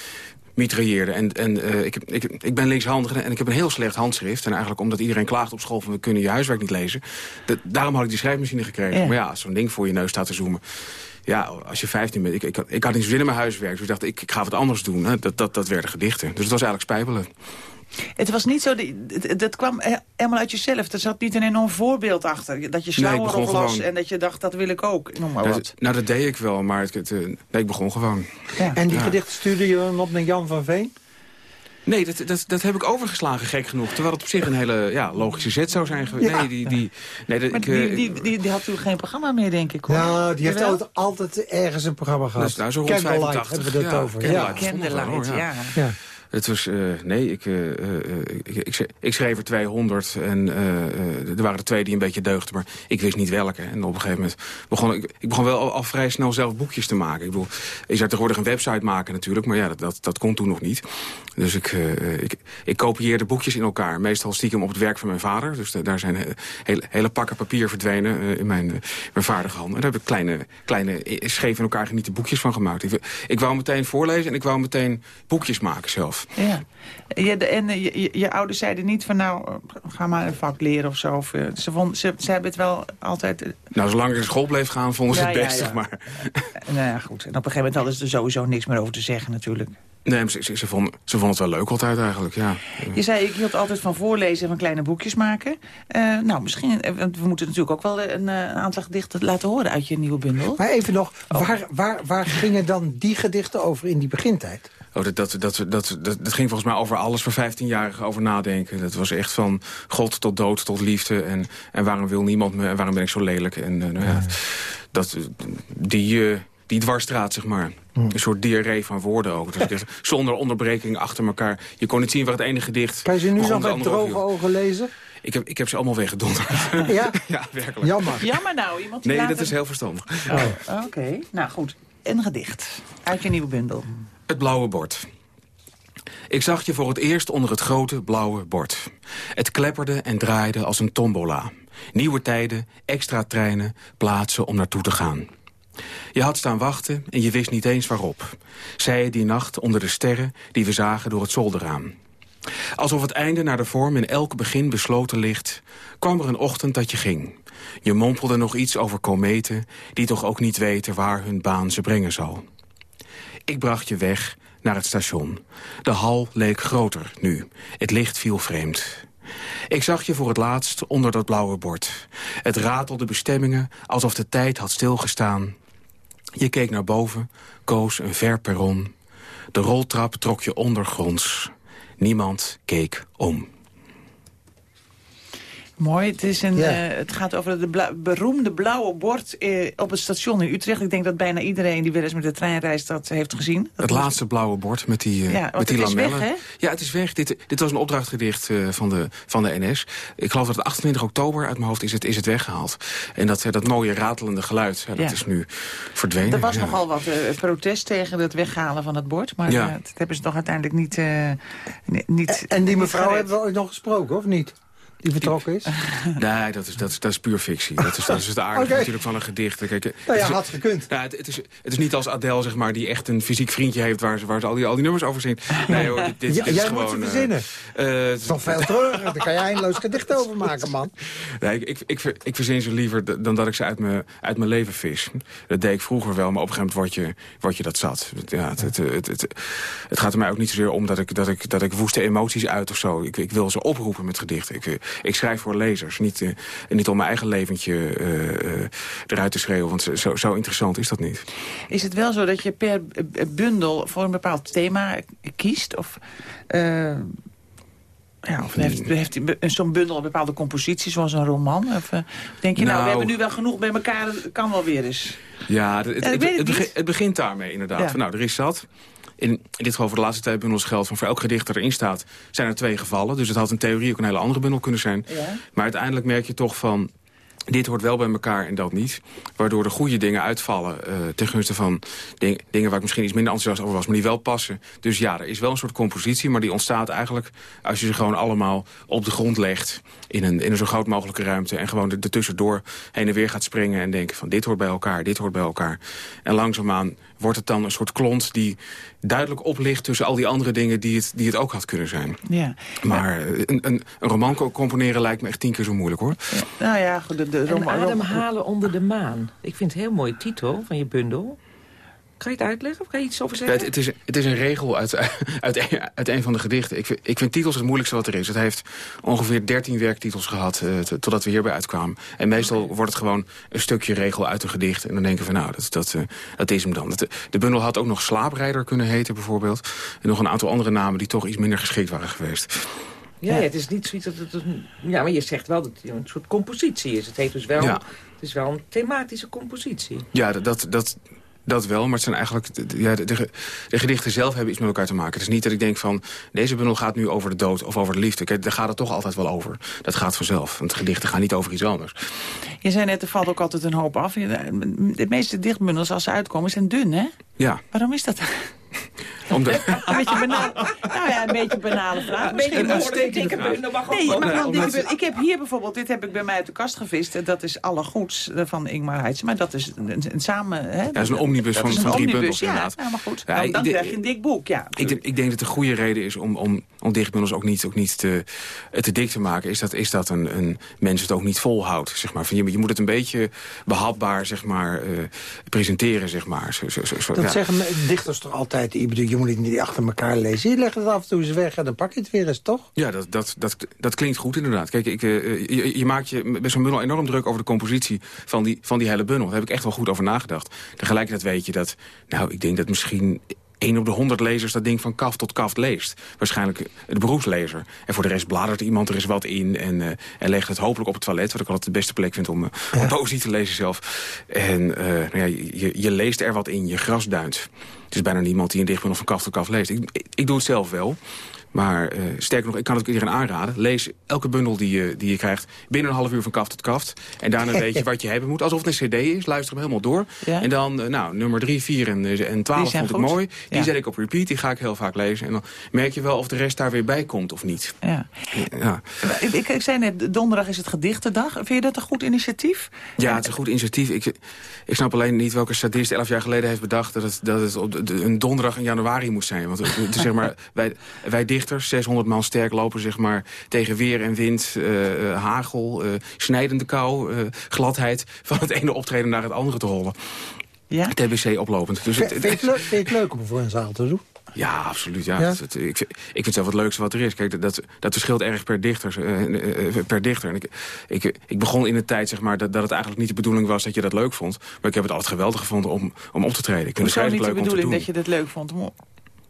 mitrailleerde. En, en uh, ik, ik, ik ben linkshandig en ik heb een heel slecht handschrift. En eigenlijk omdat iedereen klaagt op school van we kunnen je huiswerk niet lezen. De, daarom had ik die schrijfmachine gekregen. Ja. Maar ja, zo'n ding voor je neus staat te zoomen. Ja, als je 15 bent, ik, ik, ik had niet zo zin in mijn huiswerk. Dus ik dacht, ik, ik ga wat anders doen. Hè. Dat, dat, dat werden gedichten. Dus het was eigenlijk spijbelen. Het was niet zo, dat kwam helemaal uit jezelf. Er zat niet een enorm voorbeeld achter. Dat je slauwer nee, oplas gewoon... en dat je dacht, dat wil ik ook. Noem maar dat, wat. Nou, dat deed ik wel, maar het, het, nee, ik begon gewoon. Ja. En die ja. gedichten stuurde je dan op naar Jan van Veen? Nee, dat, dat, dat heb ik overgeslagen, gek genoeg. Terwijl het op zich een hele ja, logische zet zou zijn geweest. Ja. Nee, die, die, nee, dat, ik, die, die, die, die, had toen geen programma meer, denk ik. Hoor. Nou, die heeft altijd, altijd ergens een programma gehad. Dus, nou, zo rond Candlelight 85. hebben we het ja, over. Candlelight, ja. Candlelight, ja. Het was, uh, nee, ik, uh, uh, ik, ik, ik, schreef er 200 en er waren er twee die een beetje deugden, maar ik wist niet welke. En op een gegeven moment begon ik, ik begon wel al, vrij snel zelf boekjes te maken. Ik bedoel, je zou tegenwoordig een website maken natuurlijk, maar ja, dat, dat, dat kon toen nog niet. Dus ik, ik, ik kopieerde boekjes in elkaar, meestal stiekem op het werk van mijn vader. Dus daar zijn hele, hele pakken papier verdwenen in mijn, mijn vaderhand. En daar heb ik kleine, kleine scheef in elkaar genieten boekjes van gemaakt. Ik, ik wou meteen voorlezen en ik wou meteen boekjes maken zelf. Ja. Je, en je, je, je, ouders zeiden niet van nou, ga maar een vak leren of zo. Of, ze, vond, ze, ze hebben het wel altijd... Nou, zolang ik naar school bleef gaan, vonden ze ja, het best, ja, ja. maar... nou ja, goed. En op een gegeven moment hadden ze er sowieso niks meer over te zeggen natuurlijk. Nee, ze, ze, ze, vonden, ze vonden het wel leuk altijd eigenlijk, ja. Je zei, ik hield altijd van voorlezen en van kleine boekjes maken. Uh, nou, misschien, want we moeten natuurlijk ook wel een, een aantal gedichten laten horen uit je nieuwe bundel. Maar even nog, oh. waar, waar, waar gingen dan die gedichten over in die begintijd? Oh, dat, dat, dat, dat, dat, dat ging volgens mij over alles voor 15-jarigen over nadenken. Dat was echt van God tot dood tot liefde. En, en waarom wil niemand me en waarom ben ik zo lelijk? En uh, nou ja, dat, die, uh, die dwarsstraat, zeg maar. Een soort diarree van woorden ook. Dus zonder onderbreking achter elkaar. Je kon niet zien waar het ene gedicht... Kan je ze nu nog met droge ogen lezen? Ik heb, ik heb ze allemaal weggedonderd. Ja? ja, werkelijk. Jammer. Jammer nou. Iemand nee, later... dat is heel verstandig. Oh, Oké. Okay. Nou goed, een gedicht uit je nieuwe bundel. Het blauwe bord. Ik zag je voor het eerst onder het grote blauwe bord. Het klepperde en draaide als een tombola. Nieuwe tijden, extra treinen, plaatsen om naartoe te gaan. Je had staan wachten en je wist niet eens waarop. Zei je die nacht onder de sterren die we zagen door het zolderraam. Alsof het einde naar de vorm in elk begin besloten ligt... kwam er een ochtend dat je ging. Je mompelde nog iets over kometen... die toch ook niet weten waar hun baan ze brengen zal. Ik bracht je weg naar het station. De hal leek groter nu. Het licht viel vreemd. Ik zag je voor het laatst onder dat blauwe bord. Het ratelde bestemmingen alsof de tijd had stilgestaan. Je keek naar boven, koos een ver perron. De roltrap trok je ondergronds. Niemand keek om. Mooi. Het, is een, Ja. eh, het gaat over het bla- beroemde blauwe bord eh, op het station in Utrecht. Ik denk dat bijna iedereen die wel eens met de trein reist dat heeft gezien. Dat Het was- laatste blauwe bord met die, eh, Ja, met die het is weg, lamellen. hè? Ja, het is weg. Dit, dit was een opdrachtgedicht eh, van, de, van de NS. Ik geloof dat het 28 oktober uit mijn hoofd is het, is het weggehaald. En dat, eh, dat mooie ratelende geluid, ja, dat Ja. is nu verdwenen. Er was ja. nogal wat protest tegen het weghalen van het bord. Maar Ja. dat hebben ze toch uiteindelijk niet... eh, ni- niet En die niet mevrouw hebben we ooit nog gesproken, of niet? Die vertrokken is? Nee, dat is, dat, is, dat is puur fictie. Dat is, dat is het aardige Oké. natuurlijk van een gedicht. Kijk, eh, Nou ja, het is- had gekund. Ja, het, het is, het is niet als Adele, zeg maar, die echt een fysiek vriendje heeft... waar ze, waar ze al, die, al die nummers over zingt. Nee hoor, dit, dit, Ja, dit is jij gewoon... moet ze eh, verzinnen. eh, Dat is nog veel treuriger. Daar kan je eindeloos gedicht over maken, man. Nee, ik, ik, ik, ver- ik verzin ze liever dan dat ik ze uit mijn, uit mijn leven vis. Dat deed ik vroeger wel, maar op een gegeven moment word je, word je dat zat. Het- Ja, het, het, het, het, het gaat er mij ook niet zozeer om dat ik, dat ik, dat ik woeste emoties uit of zo. Ik, ik wil ze oproepen met gedichten. Ik, ik schrijf voor lezers, niet, eh, niet om mijn eigen leventje eh, eh, eruit te schreeuwen. Want zo, zo interessant is dat niet. Is het wel zo dat je per bundel voor een bepaald thema kiest? Of, ja, of heeft, heeft zo'n bundel een bepaalde compositie, zoals een roman? Of denk je, nou, Nou- we hebben nu wel genoeg bij elkaar, kan wel weer eens. Ja, het, Ja, begint daarmee inderdaad. Ja. Van, nou, er is zat. In, in dit geval voor de laatste twee bundels geldt van voor elk gedicht dat erin staat... zijn er twee gevallen. Dus het had in theorie ook een hele andere bundel kunnen zijn. Ja. Maar uiteindelijk merk je toch van... dit hoort wel bij elkaar en dat niet. Waardoor de goede dingen uitvallen eh ten gunste van ding- dingen... waar ik misschien iets minder enthousiast over was, maar die wel passen. Dus ja, er is wel een soort compositie, maar die ontstaat eigenlijk... als je ze gewoon allemaal op de grond legt in een, in een zo groot mogelijke ruimte... en gewoon er- ertussendoor heen en weer gaat springen en denken van... dit hoort bij elkaar, dit hoort bij elkaar. En langzaamaan wordt het dan een soort klont die duidelijk oplicht... tussen al die andere dingen die het, die het ook had kunnen zijn. Ja. Maar eh, een, een, een roman co- componeren lijkt me echt tien keer zo moeilijk, hoor. Nou ja, goed, de, de roman- ademhalen onder de maan. Ik vind het een heel mooie titel van je bundel. Kan je het uitleggen of kan je iets over Ja, zeggen? het, het, is, het is een regel uit, uit, een- uit een van de gedichten. Ik vind, ik vind titels het moeilijkste wat er is. Het heeft ongeveer 13 werktitels gehad eh, totdat we hierbij uitkwamen. En meestal wordt het gewoon een stukje regel uit een gedicht. En dan denken we, nou, dat, dat, eh, dat is hem dan. De bundel had ook nog Slaaprijder kunnen heten bijvoorbeeld. En nog een aantal andere namen die toch iets minder geschikt waren geweest. Ja, ja, het is niet zoiets dat het... Ja, maar je zegt wel dat het een soort compositie is. Het heet dus wel... Ja. Het is wel een thematische compositie. Ja, dat, dat, dat, wel, maar het zijn eigenlijk... Ja, de, gedichten zelf hebben iets met elkaar te maken. Het is niet dat ik denk van... deze bundel gaat nu over de dood of over de liefde. Kijk, daar gaat het toch altijd wel over. Dat gaat vanzelf. Want gedichten gaan niet over iets anders. Je zei net, er valt ook altijd een hoop af. De meeste dichtbundels, als ze uitkomen, zijn dun, hè? Ja, Waarom is dat? omdat... Een beetje banale, nou ja, een beetje banale vraag. Een beetje misschien. een mag ook Nee, maar wel een omdat- dikke ik heb hier bijvoorbeeld, dit heb ik bij mij uit de kast gevist. En Dat is alle goeds eh, van Ingmar Heitse. Maar dat is een, een samen... Hè, dat is een omnibus van- van drie bundels, ja. inderdaad. Nou, maar goed, Ja, dan, dan krijg je een dik boek, ja. Ik denk, ik denk dat de goede reden is om, om, om dichtbundels ook niet, ook niet te, te dik te maken. Is dat, is dat een, een mens het ook niet volhoudt. Zeg maar. Van, je, je moet het een beetje behapbaar zeg maar, eh, presenteren. Zeg maar. Zo, zo, zo, zo, Dat zeggen dichters toch altijd. Ik bedoel, je moet het niet achter elkaar lezen. Je legt het af en toe eens weg en dan pak je het weer eens, toch? Ja, dat, dat, dat, dat klinkt goed inderdaad. Kijk, ik, eh, je, je maakt je bij zo'n bundel enorm druk over de compositie van die, van die hele bundel. Daar heb ik echt wel goed over nagedacht. Tegelijkertijd weet je dat, nou, ik denk dat misschien... één op de honderd lezers dat ding van kaft tot kaft leest. Waarschijnlijk de beroepslezer. En voor de rest bladert iemand er eens wat in... en, eh, en legt het hopelijk op het toilet. Wat ik altijd de beste plek vind om, uh, om poëzie te lezen zelf. En uh, nou ja, je, je leest er wat in, je grasduint. Het is bijna niemand die een dichtbundel van kaft tot kaft leest. Ik, ik, ik doe het zelf wel. Maar uh, sterker nog, ik kan het ook iedereen aanraden. Lees elke bundel die je, die je krijgt binnen een half uur van kaft tot kaft. En daarna weet je wat je hebben moet. Alsof het een cd is, luister hem helemaal door. Ja? En dan, uh, nou, nummer 3, 4 en, en 12 vond ik goed. mooi. Die ja. zet ik op repeat, die ga ik heel vaak lezen. En dan merk je wel of de rest daar weer bij komt of niet. Ja. ja. Ik, ik, ik, zei net, donderdag is het gedichtendag. Vind je dat een goed initiatief? Ja, het is een goed initiatief. Ik, ik snap alleen niet welke sadist elf jaar geleden heeft bedacht... dat het, dat het op de, een donderdag in januari moest zijn. Want zeg maar, wij, wij dichters, 600 man sterk, lopen zeg maar, tegen weer en wind, uh, uh, hagel, uh, snijdende kou, gladheid... van het ene optreden naar het andere te rollen. Ja? TBC oplopend. Dus vind, het, vind, je het leuk, vind je het leuk om voor een zaal te doen? Ja, absoluut. Ja. ja? Het, ik, ik vind het zelf het leukste wat er is. Kijk, dat, dat verschilt erg per dichter. Uh, per dichter. En ik, ik, ik begon in de tijd zeg maar, dat, dat het eigenlijk niet de bedoeling was dat je dat leuk vond. Maar ik heb het altijd geweldig gevonden om, om op te treden. Ik vind het niet leuk de bedoeling dat je dat leuk vond? Om...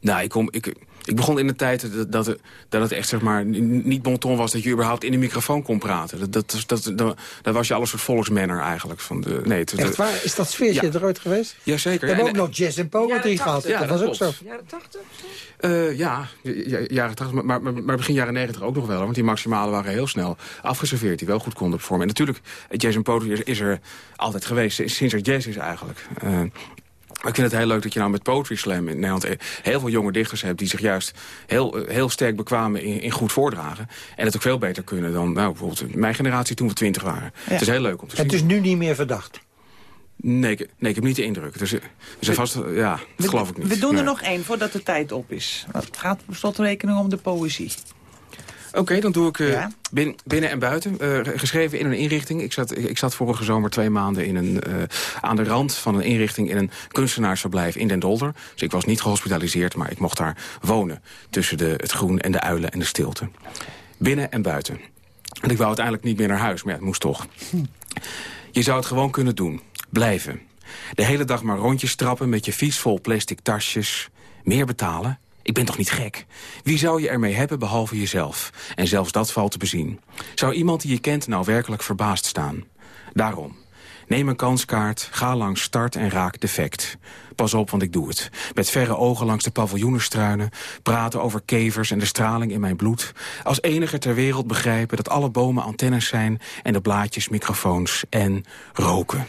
Nou, ik, kom, ik, ik begon in de tijd dat, dat, dat het echt zeg maar, niet bon ton was... dat je überhaupt in de microfoon kon praten. Dat, dat, dat, dat, dat was je alles soort volksmanner eigenlijk. Van de, nee, het, Echt waar? Is dat sfeertje er ooit geweest? Jazeker. We hebben En- ook nog jazz en poetry gehad. Ja, dat was ook zo. Jaren 80? Eh, ja, ja, jaren 80, maar, maar, maar begin jaren 90 ook nog wel. Want die maximalen waren heel snel afgeserveerd. Die wel goed konden performen. En natuurlijk, jazz en poetry is, is er altijd geweest. Sinds er jazz is eigenlijk. Eh, ik vind het heel leuk dat je nou met Poetry Slam in Nederland... eh, heel veel jonge dichters hebt die zich juist heel, eh, heel sterk bekwamen in, in goed voordragen. En het ook veel beter kunnen dan nou, bijvoorbeeld mijn generatie toen we twintig waren. Het is heel leuk om te zien. Het is nu niet meer verdacht. Nee, ik, nee, ik heb niet de indruk. Dus, dus vast, eh, ja, dat geloof ik niet. We doen er Nee. nog één voordat de tijd op is. Het gaat per slotrekening om de poëzie. Oké, dan doe ik eh, Ja. bin- binnen en buiten. Eh, geschreven in een inrichting. Ik zat, ik zat vorige zomer twee maanden in een, eh, aan de rand van een inrichting... in een kunstenaarsverblijf in Den Dolder. Dus ik was niet gehospitaliseerd, maar ik mocht daar wonen. Tussen de, het groen en de uilen en de stilte. Binnen en buiten. En ik wou uiteindelijk niet meer naar huis, maar ja, het moest toch. Je zou het gewoon kunnen doen. Blijven. De hele dag maar rondjes trappen met je vies vol plastic tasjes. Meer betalen? Ik ben toch niet gek? Wie zou je ermee hebben behalve jezelf? En zelfs dat valt te bezien. Zou iemand die je kent nou werkelijk verbaasd staan? Daarom. Neem een kanskaart, ga langs start en raak defect. Pas op, want ik doe het. Met verre ogen langs de paviljoenen struinen... praten over kevers en de straling in mijn bloed. Als enige ter wereld begrijpen dat alle bomen antennes zijn... en de blaadjes microfoons en roken.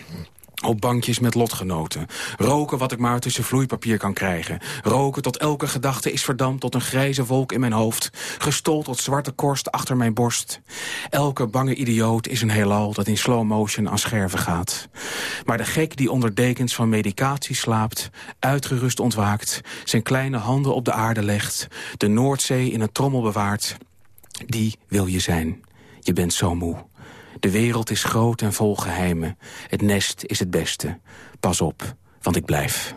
Op bankjes met lotgenoten. Roken wat ik maar tussen vloeipapier kan krijgen. Roken tot elke gedachte is verdampt tot een grijze wolk in mijn hoofd. Gestold tot zwarte korst achter mijn borst. Elke bange idioot is een heelal dat in slow motion aan scherven gaat. Maar de gek die onder dekens van medicatie slaapt... uitgerust ontwaakt, zijn kleine handen op de aarde legt... de Noordzee in een trommel bewaart... die wil je zijn. Je bent zo moe. De wereld is groot en vol geheimen. Het nest is het beste. Pas op, want ik blijf.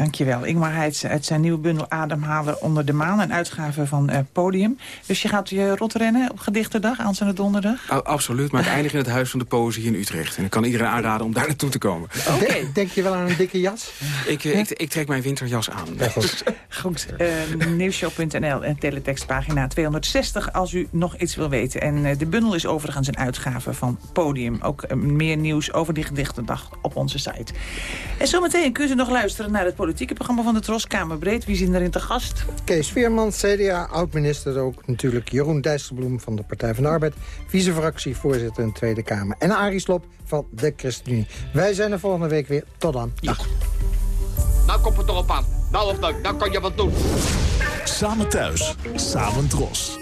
Dankjewel. Ingmar Heitse uit zijn nieuwe bundel Ademhalen onder de maan. Een uitgave van eh, Podium. Dus je gaat je rot rennen op gedichtendag, aanstaande donderdag? Absoluut, maar ik eindig in het Huis van de Poëzie in Utrecht. En ik kan iedereen aanraden om daar naartoe te komen. Denk, denk je wel aan een dikke jas? Ik, eh, ik, ik trek mijn winterjas aan. Goed, eh nieuwshow.nl en teletextpagina 260 als u nog iets wil weten. En eh, de bundel is overigens een uitgave van Podium. Ook meer nieuws over die gedichtendag op onze site. En zometeen kunt u nog luisteren naar het politieke programma van de Tros Kamerbreed. Wie zijn erin te gast? Kees Veerman, CDA, oud-minister ook natuurlijk. Jeroen Dijsselbloem van de Partij van de Arbeid. Vice-fractievoorzitter in de Tweede Kamer. En Arie Slob van de ChristenUnie. Wij zijn er volgende week weer. Tot dan. Dag. Nou komt het erop aan. Nou of nou, dan kan je wat doen. Samen thuis, samen dros.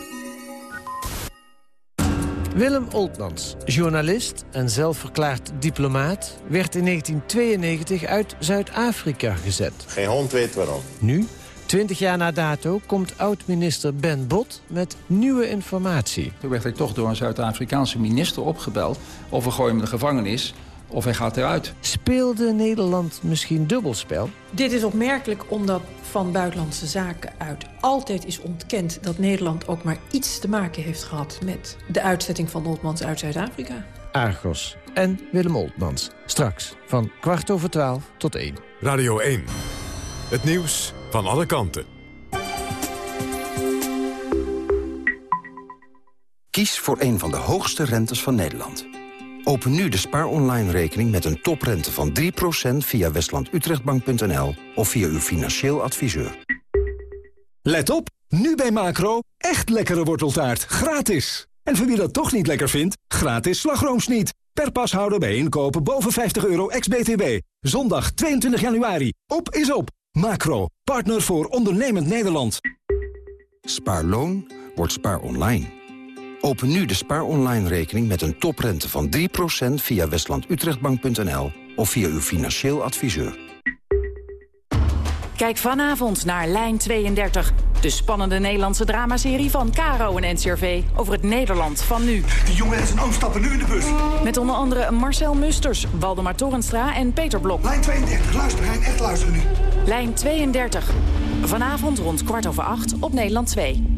Willem Oltmans, journalist en zelfverklaard diplomaat... werd in 1992 uit Zuid-Afrika gezet. Geen hond weet waarom. Nu, 20 jaar na dato, komt oud-minister Ben Bot met nieuwe informatie. Toen werd hij toch door een Zuid-Afrikaanse minister opgebeld... of we gooien hem de gevangenis of hij gaat eruit. Speelde Nederland misschien dubbelspel? Dit is opmerkelijk omdat van Buitenlandse Zaken uit altijd is ontkend... dat Nederland ook maar iets te maken heeft gehad met de uitzetting van Oltmans uit Zuid-Afrika. Argos en Willem Oltmans. Straks van kwart over twaalf tot één. Radio 1. Het nieuws van alle kanten. Kies voor een van de hoogste rentes van Nederland. Open nu de Spaar Online rekening met een toprente van 3% via westlandutrechtbank.nl of via uw financieel adviseur. Let op, nu bij Macro, echt lekkere worteltaart, gratis. En voor wie dat toch niet lekker vindt, gratis slagroomsniet. Per pashouder bij inkopen boven 50 euro ex-BTW. Zondag 22 januari. Op is op. Macro, partner voor ondernemend Nederland. Spaarloon wordt Spaar Online. Open nu de Spaar Online rekening met een toprente van 3% via westlandutrechtbank.nl of via uw financieel adviseur. Kijk vanavond naar Lijn 32. De spannende Nederlandse dramaserie van Caro en NCRV over het Nederland van nu. Die jongen en zijn oom stappen nu in de bus. Met onder andere Marcel Musters, Waldemar Torenstra en Peter Blok. Lijn 32, luister Hein, echt luisteren nu. Lijn 32. Vanavond rond kwart over acht op Nederland 2.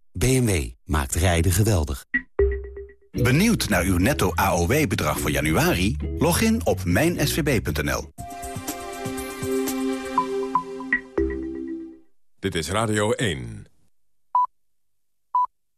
BMW maakt rijden geweldig. Benieuwd naar uw netto AOW-bedrag voor januari? Log in op mijnsvb.nl. Dit is Radio 1.